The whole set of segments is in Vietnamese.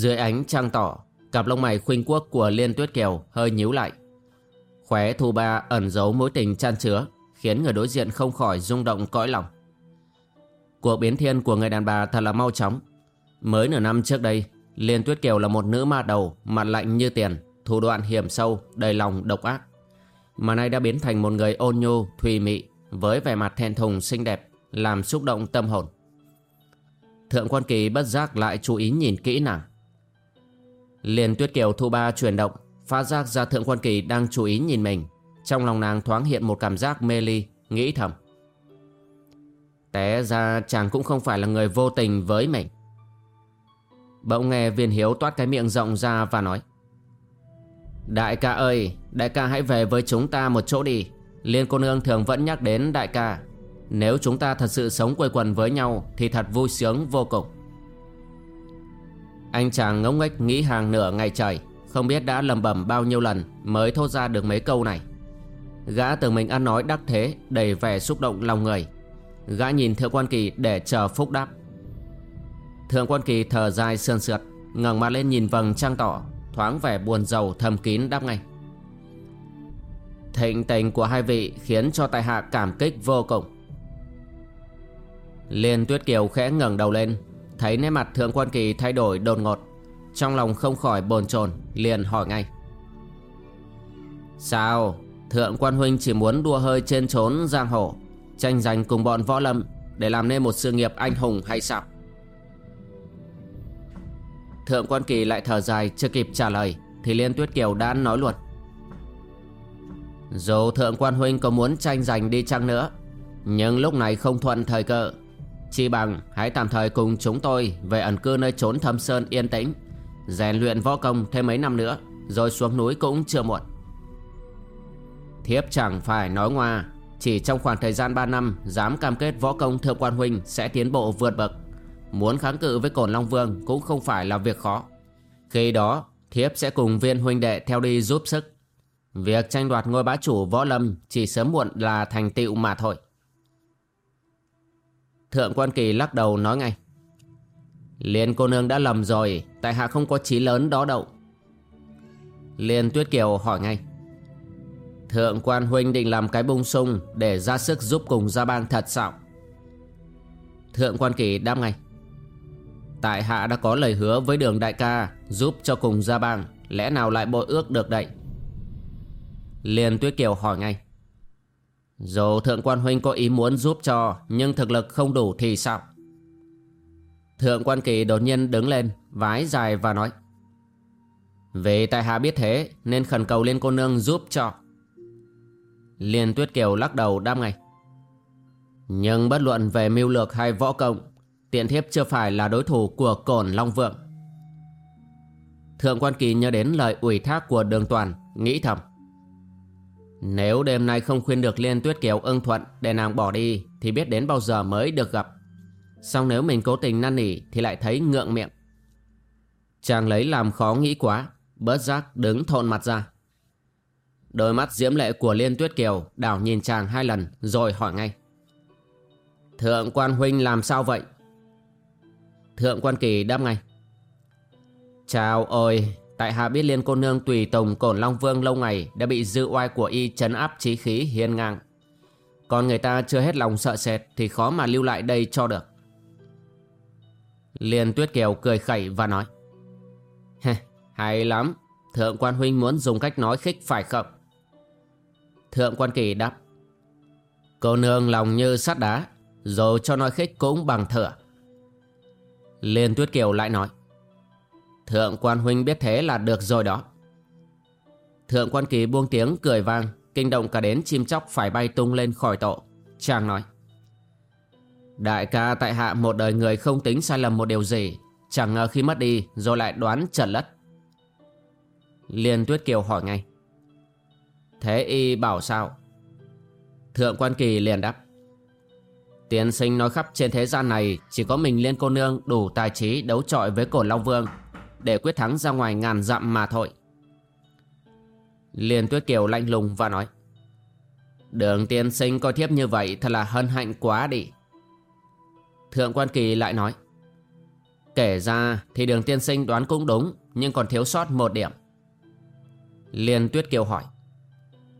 Dưới ánh trăng tỏ, cặp lông mày khuynh quốc của Liên Tuyết Kiều hơi nhíu lại. Khóe thu ba ẩn giấu mối tình chan chứa, khiến người đối diện không khỏi rung động cõi lòng. Cuộc biến thiên của người đàn bà thật là mau chóng. Mới nửa năm trước đây, Liên Tuyết Kiều là một nữ ma đầu, mặt lạnh như tiền, thủ đoạn hiểm sâu, đầy lòng độc ác. Mà nay đã biến thành một người ôn nhu, thùy mị, với vẻ mặt thẹn thùng xinh đẹp, làm xúc động tâm hồn. Thượng quan kỳ bất giác lại chú ý nhìn kỹ nàng. Liền tuyết kiều thu ba chuyển động, Phát giác ra thượng quan kỳ đang chú ý nhìn mình. Trong lòng nàng thoáng hiện một cảm giác mê ly, Nghĩ thầm. Té ra chàng cũng không phải là người vô tình với mình. Bỗng nghe viên hiếu toát cái miệng rộng ra và nói, Đại ca ơi, Đại ca hãy về với chúng ta một chỗ đi. Liên cô nương thường vẫn nhắc đến đại ca. Nếu chúng ta thật sự sống quây quần với nhau Thì thật vui sướng vô cùng anh chàng ngốc nghếch nghĩ hàng nửa ngày trời, Không biết đã lầm bẩm bao nhiêu lần Mới thốt ra được mấy câu này. Gã tưởng mình ăn nói đắc thế, Đầy vẻ xúc động lòng người. Gã nhìn Thượng Quan Kỳ để chờ phúc đáp. Thượng Quan Kỳ thở dài sườn sượt, ngẩng mặt lên nhìn vầng trăng tỏ, Thoáng vẻ buồn rầu thầm kín đáp ngay. Thịnh tình của hai vị Khiến cho tại hạ cảm kích vô cùng. Liên Tuyết Kiều khẽ ngẩng đầu lên Thấy nét mặt thượng quan kỳ thay đổi đột ngột. Trong lòng không khỏi bồn chồn, Liền hỏi ngay. Sao? Thượng quan huynh chỉ muốn đua hơi trên trốn giang hồ, Tranh giành cùng bọn võ lâm Để làm nên một sự nghiệp anh hùng hay sao? Thượng quan kỳ lại thở dài, chưa kịp trả lời, Thì Liên Tuyết Kiều đã nói luật Dù thượng quan huynh có muốn tranh giành đi chăng nữa, Nhưng lúc này không thuận thời cơ Chi bằng, hãy tạm thời cùng chúng tôi về ẩn cư nơi trốn thâm sơn yên tĩnh, rèn luyện võ công thêm mấy năm nữa, Rồi xuống núi cũng chưa muộn. Thiếp chẳng phải nói ngoa, Chỉ trong khoảng thời gian 3 năm, Dám cam kết võ công thượng quan huynh Sẽ tiến bộ vượt bậc. Muốn kháng cự với cổn Long Vương Cũng không phải là việc khó. Khi đó, thiếp sẽ cùng viên huynh đệ theo đi giúp sức. Việc tranh đoạt ngôi bá chủ võ lâm Chỉ sớm muộn là thành tựu mà thôi. Thượng quan kỳ lắc đầu nói ngay. Liên cô nương đã lầm rồi, Tại hạ không có trí lớn đó đâu. Liên tuyết kiều hỏi ngay. Thượng quan huynh định làm cái bung sung Để ra sức giúp cùng gia bang thật sao? Thượng quan kỳ đáp ngay. Tại hạ đã có lời hứa với đường đại ca Giúp cho cùng gia bang, Lẽ nào lại bội ước được đậy Liên tuyết kiều hỏi ngay dù thượng quan huynh có ý muốn giúp cho, Nhưng thực lực không đủ thì sao? Thượng quan kỳ đột nhiên đứng lên, Vái dài và nói, Vì tại hạ biết thế, Nên khẩn cầu liên cô nương giúp cho. Liên tuyết kiều lắc đầu đáp ngay, Nhưng bất luận về mưu lược hay võ công, Tiện thiếp chưa phải là đối thủ của cổn Long Vượng Thượng quan kỳ nhớ đến lời ủy thác của đường toàn, Nghĩ thầm nếu đêm nay không khuyên được Liên Tuyết Kiều ưng thuận để nàng bỏ đi thì biết đến bao giờ mới được gặp. Xong nếu mình cố tình năn nỉ thì lại thấy ngượng miệng. Chàng lấy làm khó nghĩ quá, bớt giác đứng thộn mặt ra. Đôi mắt diễm lệ của Liên Tuyết Kiều đảo nhìn chàng hai lần rồi hỏi ngay. Thượng quan huynh làm sao vậy? Thượng quan kỳ đáp ngay. Chào ôi, Tại hạ biết liên cô nương tùy tùng cổn Long Vương lâu ngày đã bị dư oai của y chấn áp trí khí hiên ngang. Còn người ta chưa hết lòng sợ sệt Thì khó mà lưu lại đây cho được. Liên Tuyết Kiều cười khẩy và nói Hay lắm, Thượng quan huynh muốn dùng cách nói khích phải không? Thượng quan kỳ đáp, Cô nương lòng như sắt đá, Dù cho nói khích cũng bằng thửa. Liên Tuyết Kiều lại nói Thượng quan huynh biết thế là được rồi đó. Thượng quan kỳ buông tiếng, cười vang, Kinh động cả đến chim chóc phải bay tung lên khỏi tổ. Chàng nói, Đại ca tại hạ một đời người không tính sai lầm một điều gì, Chẳng ngờ khi mất đi rồi lại đoán trần lất. Liên Tuyết Kiều hỏi ngay, Thế y bảo sao? Thượng quan kỳ liền đáp, Tiên sinh nói khắp trên thế gian này Chỉ có mình Liên cô nương đủ tài trí đấu trọi với cổ Long Vương để quyết thắng ra ngoài ngàn dặm mà thôi. Liên Tuyết Kiều lạnh lùng và nói, Đường tiên sinh coi thiếp như vậy thật là hân hạnh quá đi. Thượng quan kỳ lại nói, Kể ra thì đường tiên sinh đoán cũng đúng, Nhưng còn thiếu sót một điểm. Liên Tuyết Kiều hỏi,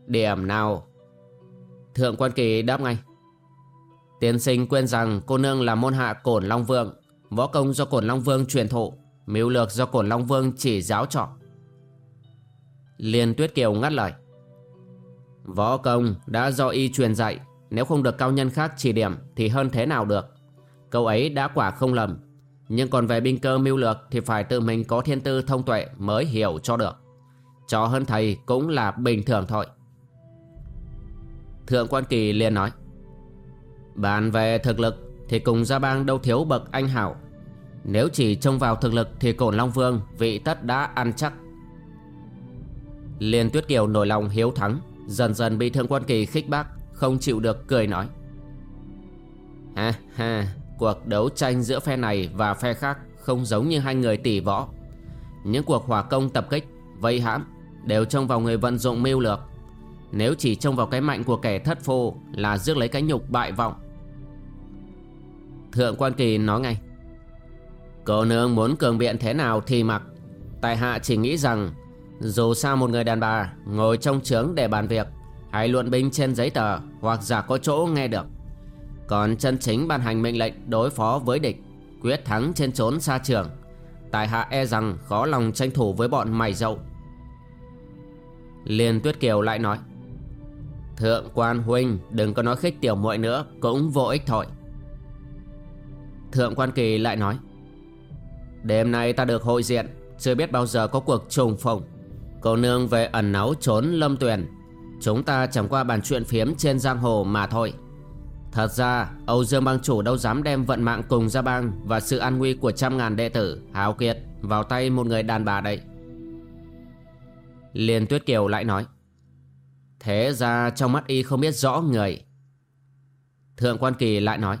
Điểm nào? Thượng quan kỳ đáp ngay, Tiên sinh quên rằng cô nương là môn hạ Cổn Long Vương, Võ công do Cổn Long Vương truyền thụ. Mưu lược do Cổn Long Vương chỉ giáo cho. Liên Tuyết Kiều ngắt lời. Võ công đã do y truyền dạy, Nếu không được cao nhân khác chỉ điểm Thì hơn thế nào được? Câu ấy đã quả không lầm, Nhưng còn về binh cơ mưu lược Thì phải tự mình có thiên tư thông tuệ Mới hiểu cho được. Cho hơn thầy cũng là bình thường thôi. Thượng quan kỳ liền nói, Bàn về thực lực Thì cùng gia bang đâu thiếu bậc anh hảo. Nếu chỉ trông vào thực lực Thì cổn Long Vương, vị tất đã ăn chắc. Liên Tuyết Kiều nổi lòng hiếu thắng, Dần dần bị Thượng quan kỳ khích bác, Không chịu được cười nói. Ha ha, Cuộc đấu tranh giữa phe này và phe khác Không giống như hai người tỷ võ. Những cuộc hỏa công tập kích, Vây hãm Đều trông vào người vận dụng mưu lược. Nếu chỉ trông vào cái mạnh của kẻ thất phu Là rước lấy cái nhục bại vọng. Thượng quan kỳ nói ngay. Cô nương muốn cường biện thế nào thì mặc. Tại hạ chỉ nghĩ rằng, Dù sao một người đàn bà Ngồi trong trướng để bàn việc Hay luận binh trên giấy tờ Hoặc giả có chỗ nghe được. Còn chân chính ban hành mệnh lệnh đối phó với địch, Quyết thắng trên trốn xa trường, Tại hạ e rằng khó lòng tranh thủ với bọn mày dậu. Liên Tuyết Kiều lại nói, Thượng quan huynh, đừng có nói khích tiểu muội nữa, Cũng vô ích thôi. Thượng quan kỳ lại nói Đêm nay ta được hội diện, Chưa biết bao giờ có cuộc trùng phùng. Cô nương về ẩn náu trốn lâm tuyền. Chúng ta chẳng qua bàn chuyện phiếm trên giang hồ mà thôi. Thật ra, Âu Dương bang chủ đâu dám đem vận mạng cùng gia bang Và sự an nguy của trăm ngàn đệ tử Hào kiệt vào tay một người đàn bà đấy. Liên Tuyết Kiều lại nói, Thế ra trong mắt y không biết rõ người. Thượng quan kỳ lại nói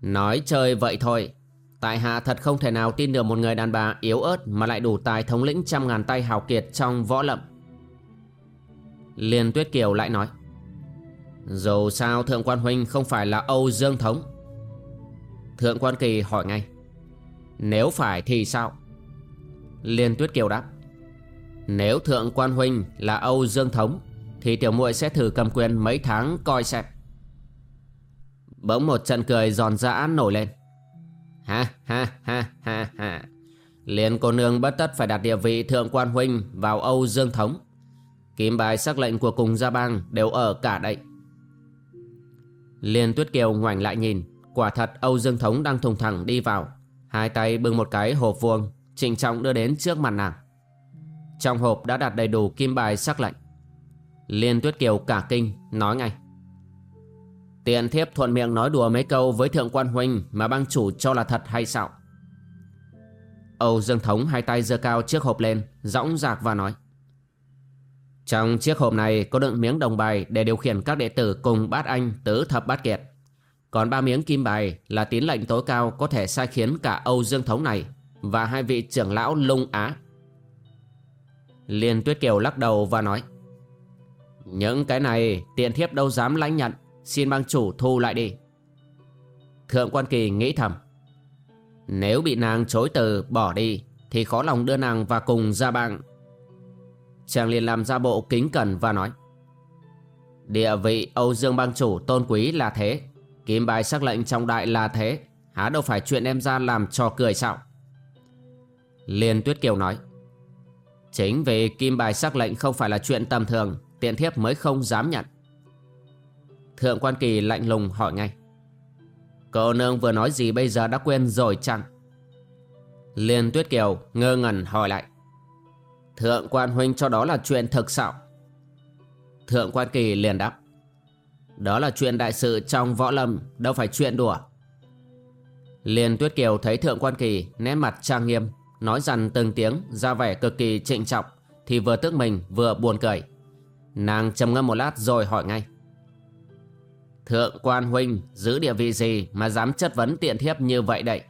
Nói chơi vậy thôi Tại hạ thật không thể nào tin được một người đàn bà yếu ớt Mà lại đủ tài thống lĩnh trăm ngàn tay hào kiệt trong võ lậm Liên Tuyết Kiều lại nói Dù sao Thượng quan Huynh không phải là Âu Dương Thống? Thượng quan Kỳ hỏi ngay, Nếu phải thì sao? Liên Tuyết Kiều đáp, Nếu Thượng quan Huynh là Âu Dương Thống Thì tiểu muội sẽ thử cầm quyền mấy tháng coi xem. Bỗng một trận cười giòn giã nổi lên. Ha ha ha ha ha. Liền cô nương bất tất phải đặt địa vị thượng quan huynh vào Âu Dương Thống. Kim bài sắc lệnh của cùng gia bang đều ở cả đây. Liên Tuyết Kiều ngoảnh lại nhìn, Quả thật Âu Dương Thống đang thùng thẳng đi vào. Hai tay bưng một cái hộp vuông, Trịnh trọng đưa đến trước mặt nàng. Trong hộp đã đặt đầy đủ kim bài sắc lệnh. Liên Tuyết Kiều cả kinh, nói ngay. Tiện thiếp thuận miệng nói đùa mấy câu với thượng quan huynh mà bang chủ cho là thật hay sao? Âu Dương Thống hai tay giơ cao chiếc hộp lên, dõng dạc và nói. Trong chiếc hộp này có đựng miếng đồng bài để điều khiển các đệ tử cùng bát anh tứ thập bát kiệt. Còn ba miếng kim bài là tín lệnh tối cao có thể sai khiến cả Âu Dương Thống này và hai vị trưởng lão lung á. Liên Tuyết Kiều lắc đầu và nói. Những cái này tiện thiếp đâu dám lãnh nhận. Xin bang chủ thu lại đi. Thượng quan kỳ nghĩ thầm. Nếu bị nàng chối từ, bỏ đi, Thì khó lòng đưa nàng vào cùng ra bang. Chàng liền làm ra bộ kính cẩn và nói. Địa vị Âu Dương bang chủ tôn quý là thế. Kim bài sắc lệnh trong đại là thế. Há đâu phải chuyện em ra làm trò cười sao? Liên Tuyết Kiều nói. Chính vì kim bài sắc lệnh không phải là chuyện tầm thường, Tiện thiếp mới không dám nhận. Thượng quan kỳ lạnh lùng hỏi ngay. Cô nương vừa nói gì bây giờ đã quên rồi chăng? Liên Tuyết Kiều ngơ ngẩn hỏi lại. Thượng quan huynh cho đó là chuyện thực sao? Thượng quan kỳ liền đáp. Đó là chuyện đại sự trong võ lâm, Đâu phải chuyện đùa. Liên Tuyết Kiều thấy Thượng quan kỳ nét mặt trang nghiêm, Nói rằng từng tiếng, ra vẻ cực kỳ trịnh trọng, Thì vừa tức mình, vừa buồn cười. Nàng trầm ngâm một lát rồi hỏi ngay. Thượng quan huynh, giữ địa vị gì mà dám chất vấn tiện thiếp như vậy đậy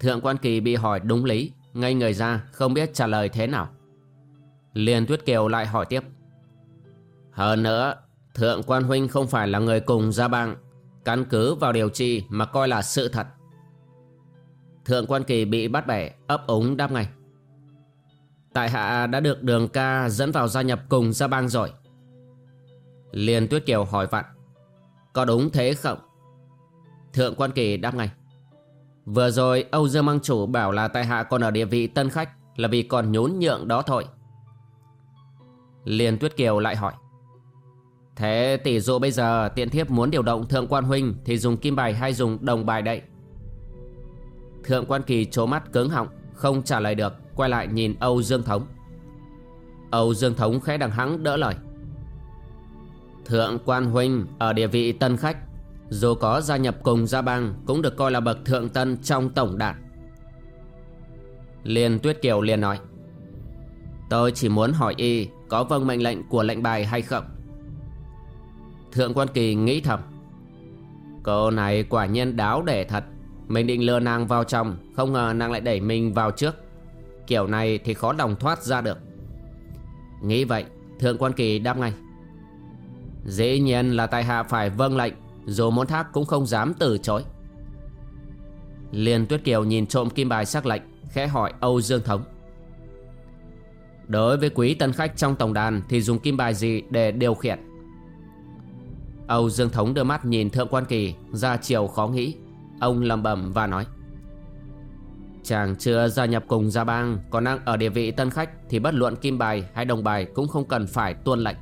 Thượng quan kỳ bị hỏi đúng lý ngay người ra, không biết trả lời thế nào. Liên Tuyết Kiều lại hỏi tiếp. Hơn nữa, Thượng quan huynh không phải là người cùng gia bang, Căn cứ vào điều trị mà coi là sự thật. Thượng quan kỳ bị bắt bẻ, ấp úng đáp ngay. Tại hạ đã được đường ca dẫn vào gia nhập cùng gia bang rồi. Liên Tuyết Kiều hỏi vặn. Có đúng thế không? Thượng quan kỳ đáp ngay. Vừa rồi, Âu Dương Mang Chủ bảo là tại hạ còn ở địa vị tân khách Là vì còn nhún nhượng đó thôi. Liên Tuyết Kiều lại hỏi. Thế tỷ dụ bây giờ tiện thiếp muốn điều động Thượng quan Huynh Thì dùng kim bài hay dùng đồng bài đây? Thượng quan kỳ trố mắt cứng họng, Không trả lời được, Quay lại nhìn Âu Dương Thống. Âu Dương Thống khẽ đằng hắng đỡ lời. Thượng quan huynh ở địa vị tân khách. Dù có gia nhập cùng gia bang, Cũng được coi là bậc thượng tân trong tổng đàn. Liên Tuyết Kiều liền nói, Tôi chỉ muốn hỏi y Có vâng mệnh lệnh của lệnh bài hay không? Thượng quan kỳ nghĩ thầm, Cô này quả nhiên đáo để thật. Mình định lừa nàng vào trong Không ngờ nàng lại đẩy mình vào trước. Kiểu này thì khó đồng thoát ra được. Nghĩ vậy, Thượng quan kỳ đáp ngay Dĩ nhiên là tại hạ phải vâng lệnh, Dù muốn thác cũng không dám từ chối. Liên Tuyết Kiều nhìn trộm kim bài sắc lệnh, Khẽ hỏi Âu Dương Thống. Đối với quý tân khách trong tổng đàn Thì dùng kim bài gì để điều khiển? Âu Dương Thống đưa mắt nhìn Thượng Quan Kỳ, Ra chiều khó nghĩ. Ông lầm bẩm và nói, Chàng chưa gia nhập cùng gia bang, Còn đang ở địa vị tân khách Thì bất luận kim bài hay đồng bài Cũng không cần phải tuân lệnh.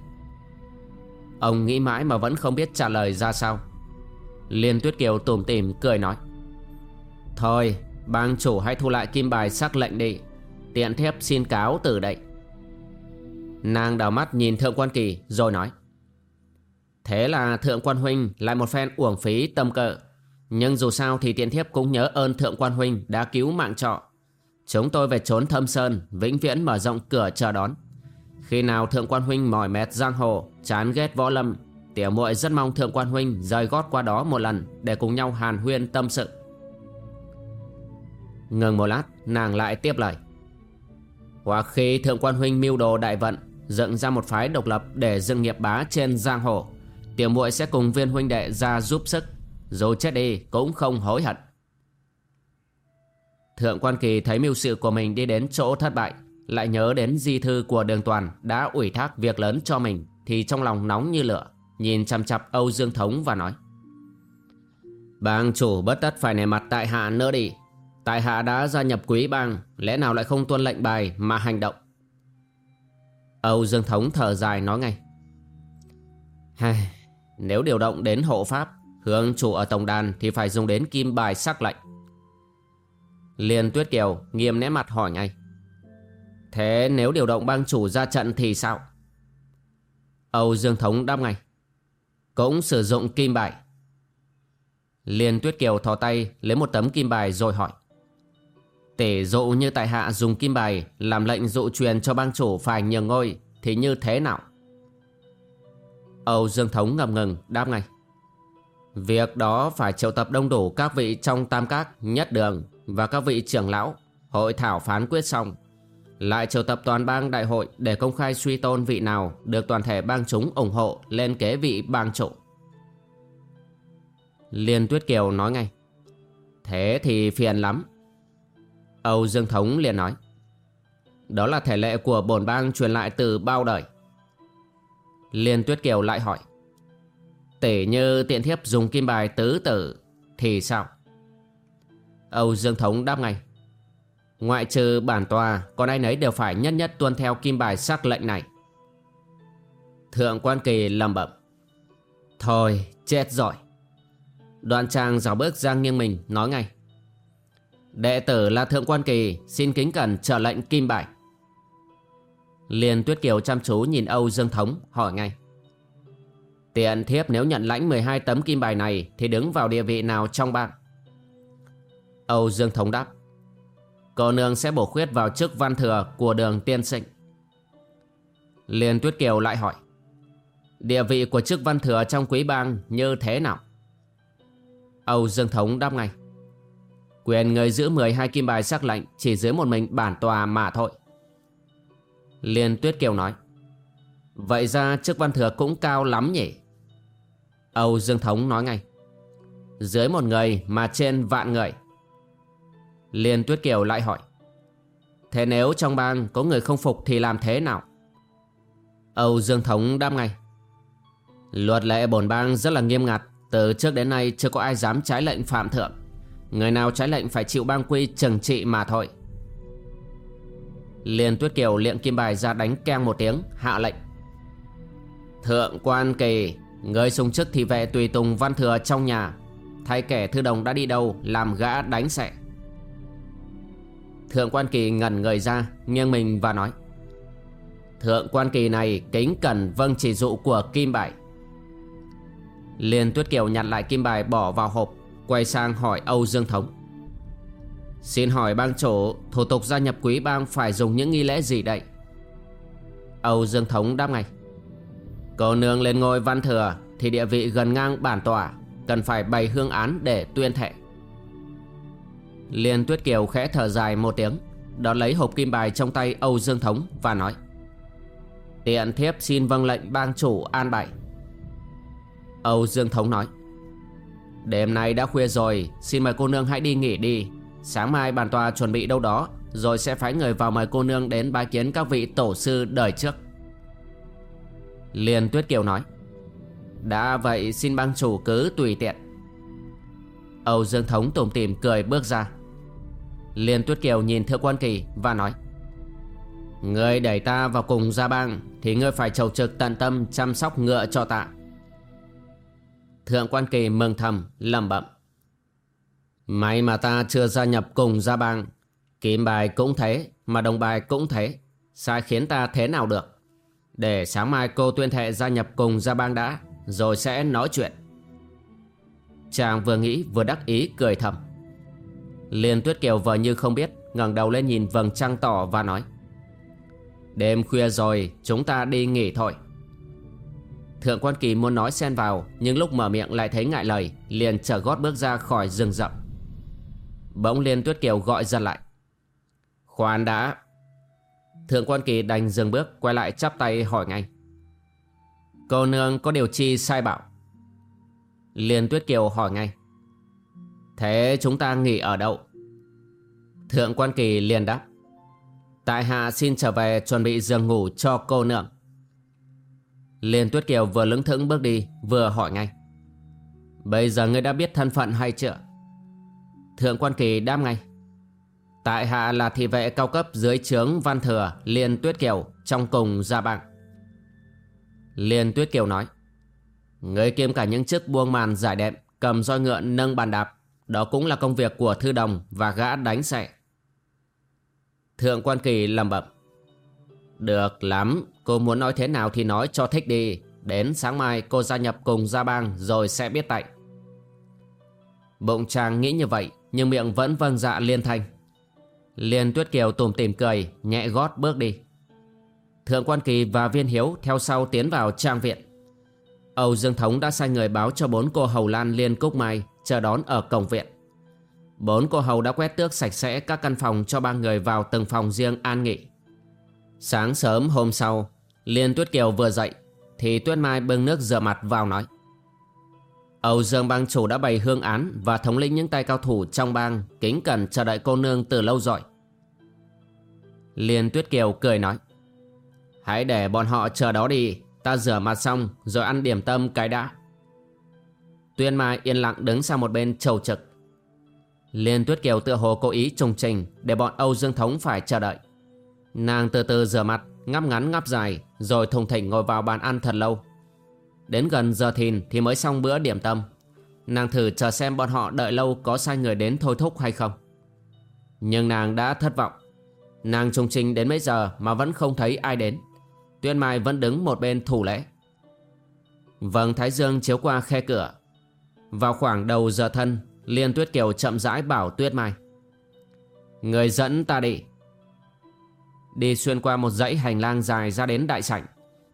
Ông nghĩ mãi mà vẫn không biết trả lời ra sao. Liên Tuyết Kiều tủm tỉm cười nói. Thôi, bang chủ hãy thu lại kim bài sắc lệnh đi. Tiện thiếp xin cáo từ đây. Nàng đào mắt nhìn Thượng Quan Kỳ rồi nói. Thế là Thượng Quan Huynh lại một phen uổng phí tâm cỡ Nhưng dù sao thì tiện thiếp cũng nhớ ơn Thượng Quan Huynh đã cứu mạng trọ. Chúng tôi về trốn thâm sơn, Vĩnh viễn mở rộng cửa chờ đón. Khi nào Thượng Quan Huynh mỏi mệt giang hồ Chán ghét võ lâm. Tiểu muội rất mong Thượng Quan Huynh rời gót qua đó một lần Để cùng nhau hàn huyên tâm sự. Ngừng một lát, nàng lại tiếp lời. Hoặc khi Thượng Quan Huynh mưu đồ đại vận, Dựng ra một phái độc lập để dựng nghiệp bá trên giang hồ. Tiểu muội sẽ cùng viên huynh đệ ra giúp sức, Dù chết đi cũng không hối hận. Thượng Quan Kỳ thấy mưu sự của mình đi đến chỗ thất bại, lại nhớ đến di thư của đường toàn đã ủy thác việc lớn cho mình thì trong lòng nóng như lửa, nhìn chăm chặp Âu Dương Thống và nói. Bang chủ bất tất phải nề mặt tại hạ nữa đi. Tại hạ đã gia nhập quý bang, lẽ nào lại không tuân lệnh bài mà hành động? Âu Dương Thống thở dài nói ngay. Hai, nếu điều động đến hộ pháp, hướng chủ ở tổng đàn thì phải dùng đến kim bài sắc lệnh. Liên Tuyết Kiều nghiêm nét mặt hỏi ngay. Thế nếu điều động bang chủ ra trận thì sao? Âu Dương Thống đáp ngay. Cũng sử dụng kim bài. Liên Tuyết Kiều thò tay lấy một tấm kim bài rồi hỏi. tể dụ như tại hạ dùng kim bài làm lệnh dụ truyền cho bang chủ phải nhường ngôi, thì như thế nào? Âu Dương Thống ngầm ngừng, đáp ngay. Việc đó phải triệu tập đông đủ các vị trong tam các nhất đường và các vị trưởng lão, hội thảo phán quyết xong lại triệu tập toàn bang đại hội để công khai suy tôn vị nào được toàn thể bang chúng ủng hộ lên kế vị bang chủ. Liên Tuyết Kiều nói ngay. Thế thì phiền lắm. Âu Dương Thống liền nói. Đó là thể lệ của bổn bang truyền lại từ bao đời. Liên Tuyết Kiều lại hỏi, Tể như tiện thiếp dùng kim bài tứ tử Thì sao Âu Dương Thống đáp ngay Ngoại trừ bản tòa, Còn ai nấy đều phải nhất nhất tuân theo kim bài sắc lệnh này. Thượng quan kỳ lầm bẩm. Thôi, chết rồi. Đoạn trang dào bước ra nghiêng mình, nói ngay. Đệ tử là Thượng quan kỳ, Xin kính cẩn trở lệnh kim bài. Liền Tuyết Kiều chăm chú nhìn Âu Dương Thống, hỏi ngay. Tiện thiếp nếu nhận lãnh 12 tấm kim bài này Thì đứng vào địa vị nào trong bạn Âu Dương Thống đáp. Cô nương sẽ bổ khuyết vào chức văn thừa của đường tiên sinh. Liên Tuyết Kiều lại hỏi, Địa vị của chức văn thừa trong quý bang như thế nào? Âu Dương Thống đáp ngay, Quyền người giữ 12 kim bài sắc lệnh Chỉ dưới một mình bản tòa mà thôi. Liên Tuyết Kiều nói, Vậy ra chức văn thừa cũng cao lắm nhỉ? Âu Dương Thống nói ngay, Dưới một người mà trên vạn người. Liên Tuyết Kiều lại hỏi, Thế nếu trong bang có người không phục thì làm thế nào? Âu Dương Thống đáp ngay, Luật lệ bổn bang rất là nghiêm ngặt, Từ trước đến nay chưa có ai dám trái lệnh phạm thượng. Người nào trái lệnh phải chịu bang quy trừng trị mà thôi. Liên Tuyết Kiều liệng kim bài ra đánh keng một tiếng, Hạ lệnh, Thượng quan kỳ, Người sung chức thì vệ tùy tùng văn thừa trong nhà. Thay kẻ thư đồng đã đi đâu, Làm gã đánh sẹt Thượng quan kỳ ngẩn người ra, Nghiêng mình và nói, Thượng quan kỳ này kính cần vâng chỉ dụ của kim bài. Liên Tuyết Kiều nhặt lại kim bài bỏ vào hộp, Quay sang hỏi Âu Dương Thống, Xin hỏi bang chủ, Thủ tục gia nhập quý bang phải dùng những nghi lễ gì đây? Âu Dương Thống đáp ngay, Cô nương lên ngôi văn thừa Thì địa vị gần ngang bản tòa, Cần phải bày hương án để tuyên thệ. Liên Tuyết Kiều khẽ thở dài một tiếng Đón lấy hộp kim bài trong tay Âu Dương Thống Và nói, Tiện thiếp xin vâng lệnh bang chủ an bài. Âu Dương Thống nói, Đêm nay đã khuya rồi, Xin mời cô nương hãy đi nghỉ đi. Sáng mai bàn tòa chuẩn bị đâu đó, Rồi sẽ phái người vào mời cô nương đến bái kiến các vị tổ sư đời trước. Liên Tuyết Kiều nói, Đã vậy xin bang chủ cứ tùy tiện. Âu Dương Thống tủm tìm cười bước ra. Liên Tuyết Kiều nhìn Thượng Quan Kỳ và nói, Ngươi đẩy ta vào cùng gia bang Thì ngươi phải trầu trực tận tâm chăm sóc ngựa cho ta. Thượng quan kỳ mừng thầm, lẩm bẩm, May mà ta chưa gia nhập cùng gia bang Kim bài cũng thế Mà đồng bài cũng thế, Sai khiến ta thế nào được? Để sáng mai cô tuyên thệ gia nhập cùng gia bang đã, Rồi sẽ nói chuyện. Chàng vừa nghĩ vừa đắc ý cười thầm Liên tuyết kiều vờ như không biết, ngẩng đầu lên nhìn vầng trăng tỏ và nói, Đêm khuya rồi, chúng ta đi nghỉ thôi. Thượng quan kỳ muốn nói xen vào, Nhưng lúc mở miệng lại thấy ngại lời, Liền trở gót bước ra khỏi rừng rậm. Bỗng Liên Tuyết Kiều gọi giật lại, Khoan đã. Thượng quan kỳ đành dừng bước, Quay lại chắp tay hỏi ngay, Cô nương có điều chi sai bảo? Liên Tuyết Kiều hỏi ngay Thế chúng ta nghỉ ở đâu? Thượng quan kỳ liền đáp. Tại hạ xin trở về chuẩn bị giường ngủ cho cô nương Liên Tuyết Kiều vừa lững thững bước đi, Vừa hỏi ngay. Bây giờ ngươi đã biết thân phận hay chưa? Thượng quan kỳ đáp ngay. Tại hạ là thị vệ cao cấp dưới trướng Văn Thừa Liên Tuyết Kiều Trong cùng gia bang. Liên Tuyết Kiều nói. Ngươi kiêm cả những chức buông màn giải đệm, Cầm roi ngựa nâng bàn đạp đó cũng là công việc của thư đồng Và gã đánh xẻ Thượng quan kỳ lầm bẩm. Được lắm, Cô muốn nói thế nào thì nói cho thích đi. Đến sáng mai, cô gia nhập cùng gia bang Rồi sẽ biết tại Bụng chàng nghĩ như vậy, Nhưng miệng vẫn vâng dạ liên thanh. Liên tuyết kiều tùm tìm cười, Nhẹ gót bước đi. Thượng quan kỳ và viên hiếu Theo sau tiến vào trang viện. Âu Dương Thống đã sai người báo cho bốn cô hầu lan liên cúc mai. Chờ đón ở cổng viện. Bốn cô hầu đã quét tước sạch sẽ các căn phòng cho ba người vào từng phòng riêng an nghỉ. Sáng sớm hôm sau, Liên Tuyết Kiều vừa dậy Thì Tuyết Mai bưng nước rửa mặt vào nói. Âu Dương bang chủ đã bày hương án Và thống lĩnh những tay cao thủ trong bang Kính cẩn chờ đợi cô nương từ lâu rồi. Liên Tuyết Kiều cười nói. Hãy để bọn họ chờ đó đi Ta rửa mặt xong rồi ăn điểm tâm cái đã. Tuyên Mai yên lặng đứng sang một bên trầu trực. Liên Tuyết Kiều tựa hồ cố ý trùng trình Để bọn Âu Dương Thống phải chờ đợi. Nàng từ từ rửa mặt, Ngắp ngắn ngắp dài, Rồi thùng thỉnh ngồi vào bàn ăn thật lâu. Đến gần giờ thìn thì mới xong bữa điểm tâm. Nàng thử chờ xem bọn họ đợi lâu Có sai người đến thôi thúc hay không. Nhưng nàng đã thất vọng. Nàng trùng trình đến mấy giờ Mà vẫn không thấy ai đến. Tuyên Mai vẫn đứng một bên thủ lễ. Vầng Thái Dương chiếu qua khe cửa. Vào khoảng đầu giờ thân, Liên Tuyết Kiều chậm rãi bảo Tuyết Mai. Người dẫn ta đi. Đi xuyên qua một dãy hành lang dài ra đến đại sảnh.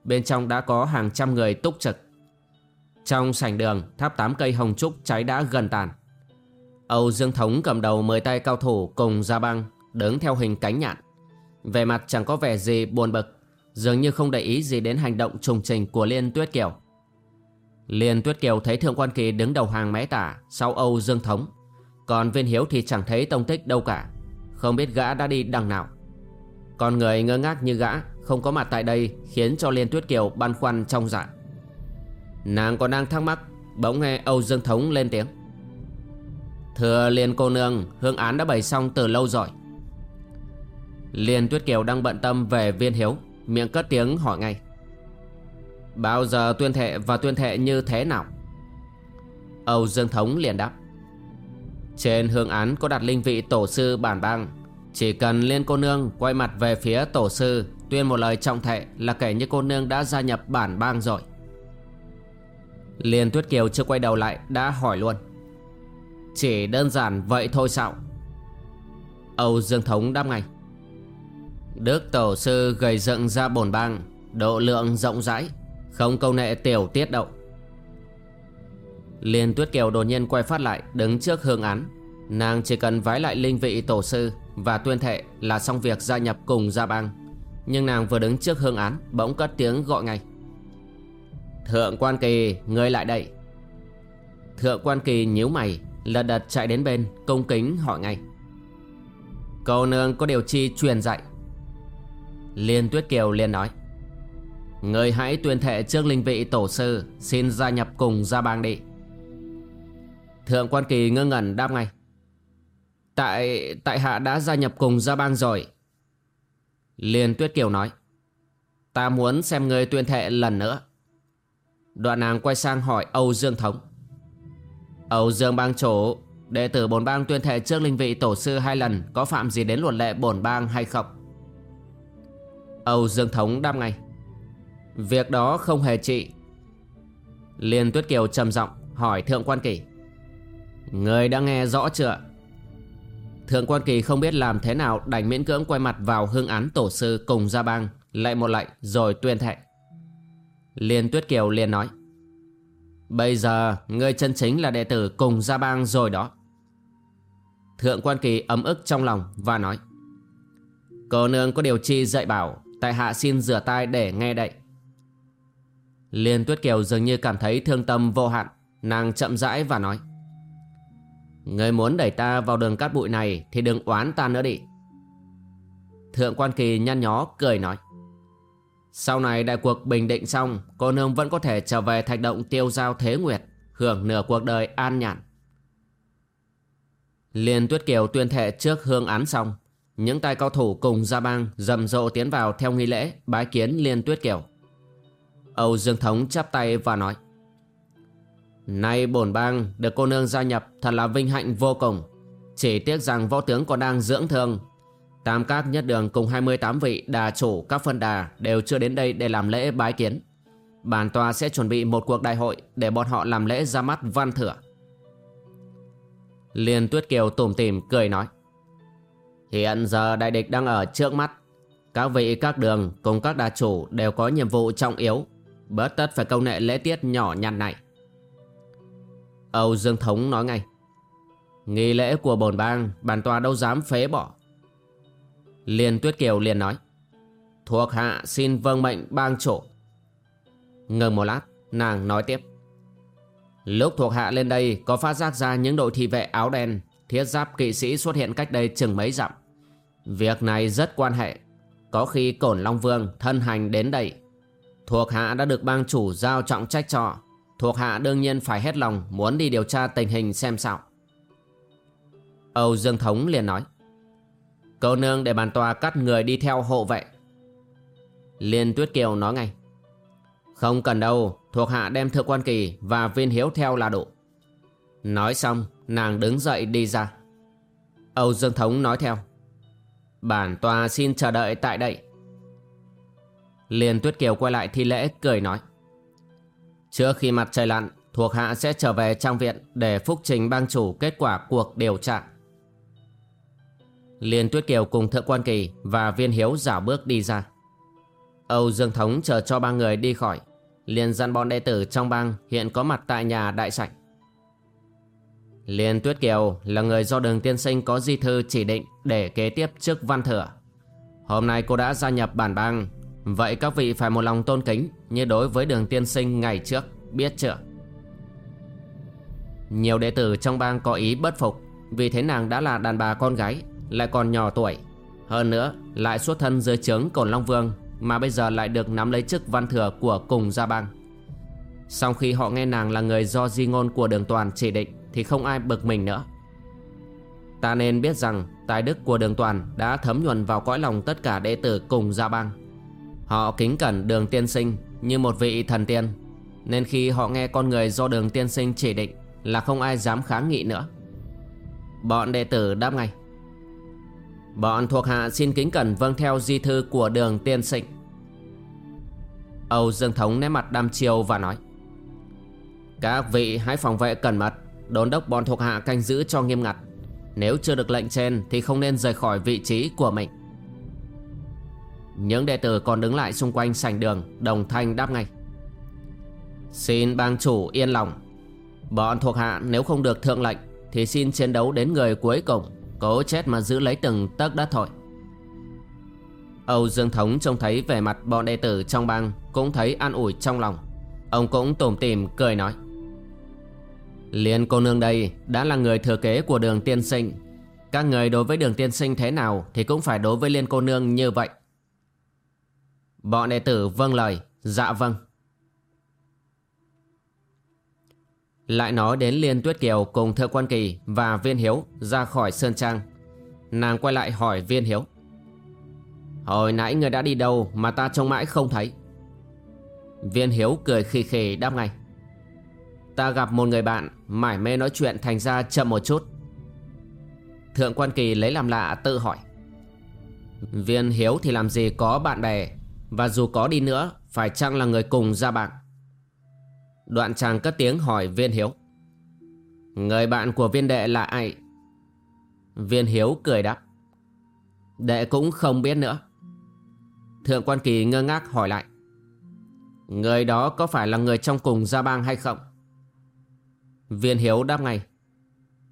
Bên trong đã có hàng trăm người túc trực. Trong sảnh đường, Tháp tám cây hồng trúc cháy đã gần tàn. Âu Dương Thống cầm đầu mười tay cao thủ cùng Gia Băng Đứng theo hình cánh nhạn. Về mặt chẳng có vẻ gì buồn bực, Dường như không để ý gì đến hành động trùng trình của Liên Tuyết Kiều. Liên Tuyết Kiều thấy Thượng Quan Kỳ đứng đầu hàng mé tả, Sau Âu Dương Thống. Còn Viên Hiếu thì chẳng thấy tông tích đâu cả. Không biết gã đã đi đằng nào. Còn người ngơ ngác như gã, Không có mặt tại đây, Khiến cho Liên Tuyết Kiều băn khoăn trong dạ. Nàng còn đang thắc mắc, Bỗng nghe Âu Dương Thống lên tiếng. Thưa Liên cô nương, Hương án đã bày xong từ lâu rồi. Liên Tuyết Kiều đang bận tâm về Viên Hiếu, Miệng cất tiếng hỏi ngay. Bao giờ tuyên thệ và tuyên thệ như thế nào? Âu Dương Thống liền đáp. Trên hương án có đặt linh vị tổ sư bản bang. Chỉ cần liên cô nương quay mặt về phía tổ sư, Tuyên một lời trọng thệ là kể như cô nương đã gia nhập bản bang rồi. Liên Tuyết Kiều chưa quay đầu lại đã hỏi luôn. Chỉ đơn giản vậy thôi sao? Âu Dương Thống đáp ngay. Đức Tổ Sư gầy dựng ra bổn bang, Độ lượng rộng rãi. Không câu nệ tiểu tiết đậu Liên Tuyết Kiều đột nhiên quay phát lại, Đứng trước hương án. Nàng chỉ cần vái lại linh vị tổ sư Và tuyên thệ là xong việc gia nhập cùng gia bang. Nhưng nàng vừa đứng trước hương án, Bỗng cất tiếng gọi ngay. Thượng quan kỳ người lại đây. Thượng quan kỳ nhíu mày, Lật đật chạy đến bên công kính hỏi ngay. Cầu nương có điều chi truyền dạy? Liên Tuyết Kiều liền nói. Người hãy tuyên thệ trước linh vị tổ sư, Xin gia nhập cùng gia bang đi. Thượng quan kỳ ngơ ngẩn đáp ngay. Tại tại hạ đã gia nhập cùng gia bang rồi. Liên Tuyết Kiều nói. Ta muốn xem người tuyên thệ lần nữa. Đoạn nàng quay sang hỏi Âu Dương Thống. Âu Dương bang chủ, Đệ tử bổn bang tuyên thệ trước linh vị tổ sư hai lần Có phạm gì đến luật lệ bổn bang hay không? Âu Dương Thống đáp ngay. Việc đó không hề trị. Liên Tuyết Kiều trầm giọng hỏi Thượng Quan Kỳ. Người đã nghe rõ chưa? Thượng Quan Kỳ không biết làm thế nào đành miễn cưỡng quay mặt vào hương án tổ sư cùng gia bang, Lại một lạy rồi tuyên thệ. Liên Tuyết Kiều liền nói, Bây giờ ngươi chân chính là đệ tử cùng gia bang rồi đó. Thượng Quan Kỳ ấm ức trong lòng và nói, Cô nương có điều chi dạy bảo, Tại hạ xin rửa tay để nghe đậy. Liên Tuyết Kiều dường như cảm thấy thương tâm vô hạn. Nàng chậm rãi và nói, Người muốn đẩy ta vào đường cát bụi này Thì đừng oán ta nữa đi. Thượng quan kỳ nhăn nhó cười nói, Sau này đại cuộc bình định xong, Cô nương vẫn có thể trở về thạch động tiêu giao thế nguyệt, Hưởng nửa cuộc đời an nhàn. Liên Tuyết Kiều tuyên thệ trước hương án xong, những tay cao thủ cùng gia bang rầm rộ tiến vào theo nghi lễ bái kiến Liên Tuyết Kiều. Âu Dương Thống chắp tay và nói, Nay bổn bang được cô nương gia nhập thật là vinh hạnh vô cùng. Chỉ tiếc rằng võ tướng còn đang dưỡng thương. Tam các nhất đường cùng 28 vị đà chủ các phân đà đều chưa đến đây để làm lễ bái kiến. Bản tòa sẽ chuẩn bị một cuộc đại hội để bọn họ làm lễ ra mắt văn thừa. Liên Tuyết Kiều tủm tìm cười nói, Hiện giờ đại địch đang ở trước mắt Các vị các đường cùng các đà chủ đều có nhiệm vụ trọng yếu Bớt tất phải công nghệ lễ tiết nhỏ nhặt này. Âu Dương Thống nói ngay, Nghi lễ của bồn bang, Bản tòa đâu dám phế bỏ. Liên Tuyết Kiều liền nói, Thuộc hạ xin vâng mệnh bang chủ. Ngừng một lát, Nàng nói tiếp, Lúc thuộc hạ lên đây Có phát giác ra những đội thị vệ áo đen, Thiết giáp kỵ sĩ xuất hiện cách đây chừng mấy dặm. Việc này rất quan hệ, Có khi Cổn Long Vương thân hành đến đây Thuộc hạ đã được bang chủ giao trọng trách cho. Thuộc hạ đương nhiên phải hết lòng Muốn đi điều tra tình hình xem sao. Âu Dương Thống liền nói Câu nương để bàn tòa cắt người đi theo hộ vệ. Liên Tuyết Kiều nói ngay, Không cần đâu, Thuộc hạ đem thượng quan kỳ và viên hiếu theo là đủ. Nói xong, nàng đứng dậy đi ra. Âu Dương Thống nói theo, Bản tòa xin chờ đợi tại đây. Liên Tuyết Kiều quay lại thi lễ cười nói. Trước khi mặt trời lặn Thuộc hạ sẽ trở về trang viện Để phúc trình bang chủ kết quả cuộc điều tra. Liên Tuyết Kiều cùng Thượng Quan Kỳ Và Viên Hiếu giả bước đi ra. Âu Dương Thống chờ cho ba người đi khỏi liền dặn bọn đệ tử trong bang Hiện có mặt tại nhà đại sảnh. Liên Tuyết Kiều là người do đường tiên sinh có di thư chỉ định để kế tiếp chức văn thừa. Hôm nay cô đã gia nhập bản bang, vậy các vị phải một lòng tôn kính như đối với đường tiên sinh ngày trước, biết chưa? Nhiều đệ tử trong bang có ý bất phục vì thế nàng đã là đàn bà con gái, lại còn nhỏ tuổi. Hơn nữa, lại xuất thân dưới trướng Cổn Long Vương mà bây giờ lại được nắm lấy chức văn thừa của cùng gia bang. Sau khi họ nghe nàng là người do di ngôn của đường toàn chỉ định thì không ai bực mình nữa Ta nên biết rằng tài đức của đường toàn đã thấm nhuần vào cõi lòng tất cả đệ tử cùng gia bang Họ kính cẩn đường tiên sinh như một vị thần tiên. Nên khi họ nghe con người do đường tiên sinh chỉ định là không ai dám kháng nghị nữa. Bọn đệ tử đáp ngay. Bọn thuộc hạ xin kính cẩn vâng theo di thư của đường tiên sinh. Âu Dương Thống nét mặt đam chiêu và nói. Các vị hãy phòng vệ cẩn mật đốn đốc bọn thuộc hạ canh giữ cho nghiêm ngặt. Nếu chưa được lệnh trên Thì không nên rời khỏi vị trí của mình. Những đệ tử còn đứng lại xung quanh sảnh đường, Đồng thanh đáp ngay. Xin bang chủ yên lòng. Bọn thuộc hạ nếu không được thượng lệnh, Thì xin chiến đấu đến người cuối cùng, Cố chết mà giữ lấy từng tấc đất thôi. Âu Dương Thống trông thấy vẻ mặt bọn đệ tử trong bang Cũng thấy an ủi trong lòng. Ông cũng tủm tìm cười nói. Liên cô nương đây đã là người thừa kế của đường tiên sinh. Các người đối với đường tiên sinh thế nào Thì cũng phải đối với liên cô nương như vậy. Bọn đệ tử vâng lời. Dạ vâng. Lại nói đến Liên Tuyết Kiều cùng Thượng Quan Kỳ và Viên Hiếu ra khỏi Sơn Trang. Nàng quay lại hỏi Viên Hiếu. Hồi nãy người đã đi đâu mà ta trông mãi không thấy? Viên Hiếu cười khì khì đáp ngay. Ta gặp một người bạn Mải mê nói chuyện thành ra chậm một chút. Thượng quan kỳ lấy làm lạ tự hỏi. Viên hiếu thì làm gì có bạn bè và dù có đi nữa, Phải chăng là người cùng ra bạn? Đoạn chàng cất tiếng hỏi viên hiếu. Người bạn của viên đệ là ai? Viên hiếu cười đáp. Đệ cũng không biết nữa. Thượng quan kỳ ngơ ngác hỏi lại. Người đó có phải là người trong cùng gia bang hay không? Viên Hiếu đáp ngay.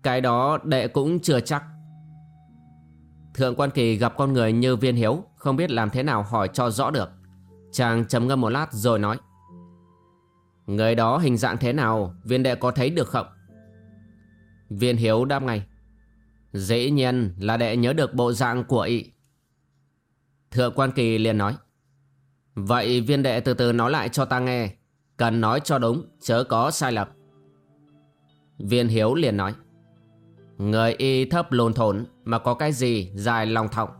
Cái đó đệ cũng chưa chắc. Thượng quan kỳ gặp con người như viên hiếu, Không biết làm thế nào hỏi cho rõ được. Chàng trầm ngâm một lát rồi nói, Người đó hình dạng thế nào? Viên đệ có thấy được không? Viên hiếu đáp ngay, Dĩ nhiên là đệ nhớ được bộ dạng của y Thượng quan kỳ liền nói, Vậy viên đệ từ từ nói lại cho ta nghe, Cần nói cho đúng, chớ có sai lầm. Viên Hiếu liền nói Người y thấp lồn thốn Mà có cái gì dài lòng thọng.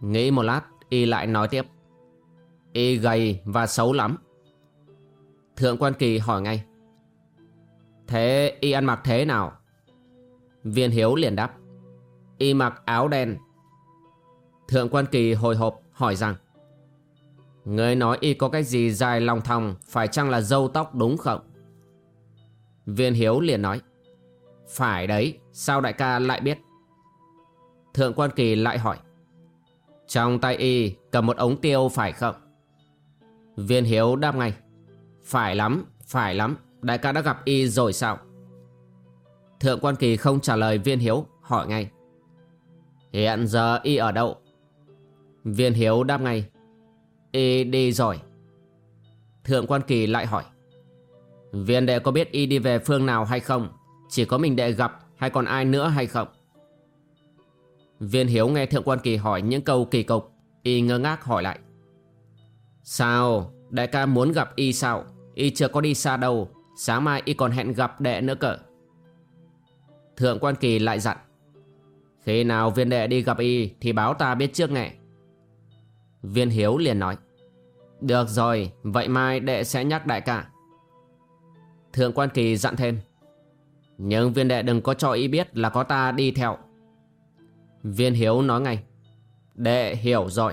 Nghĩ một lát, Y lại nói tiếp. Y gầy và xấu lắm. Thượng quan kỳ hỏi ngay. Thế y ăn mặc thế nào? Viên Hiếu liền đáp. Y mặc áo đen. Thượng quan kỳ hồi hộp hỏi rằng. Người nói y có cái gì dài lòng thòng Phải chăng là dâu tóc đúng không? Viên Hiếu liền nói. Phải đấy, Sao đại ca lại biết? Thượng quan kỳ lại hỏi. Trong tay y cầm một ống tiêu phải không? Viên Hiếu đáp ngay. Phải lắm Phải lắm, Đại ca đã gặp y rồi sao? Thượng quan kỳ không trả lời viên hiếu, Hỏi ngay. Hiện giờ y ở đâu? Viên hiếu đáp ngay. Y đi rồi. Thượng quan kỳ lại hỏi. Viên đệ có biết y đi về phương nào hay không? Chỉ có mình đệ gặp, hay còn ai nữa hay không? Viên Hiếu nghe Thượng Quan Kỳ hỏi những câu kỳ cục, Y ngơ ngác hỏi lại. Sao? Đại ca muốn gặp y sao? Y chưa có đi xa đâu. Sáng mai y còn hẹn gặp đệ nữa cỡ Thượng quan kỳ lại dặn. Khi nào viên đệ đi gặp y Thì báo ta biết trước nghe. Viên hiếu liền nói. Được rồi, Vậy mai đệ sẽ nhắc đại ca. Thượng quan kỳ dặn thêm. Nhưng viên đệ đừng có cho ý biết là có ta đi theo. Viên hiếu nói ngay, Đệ hiểu rồi.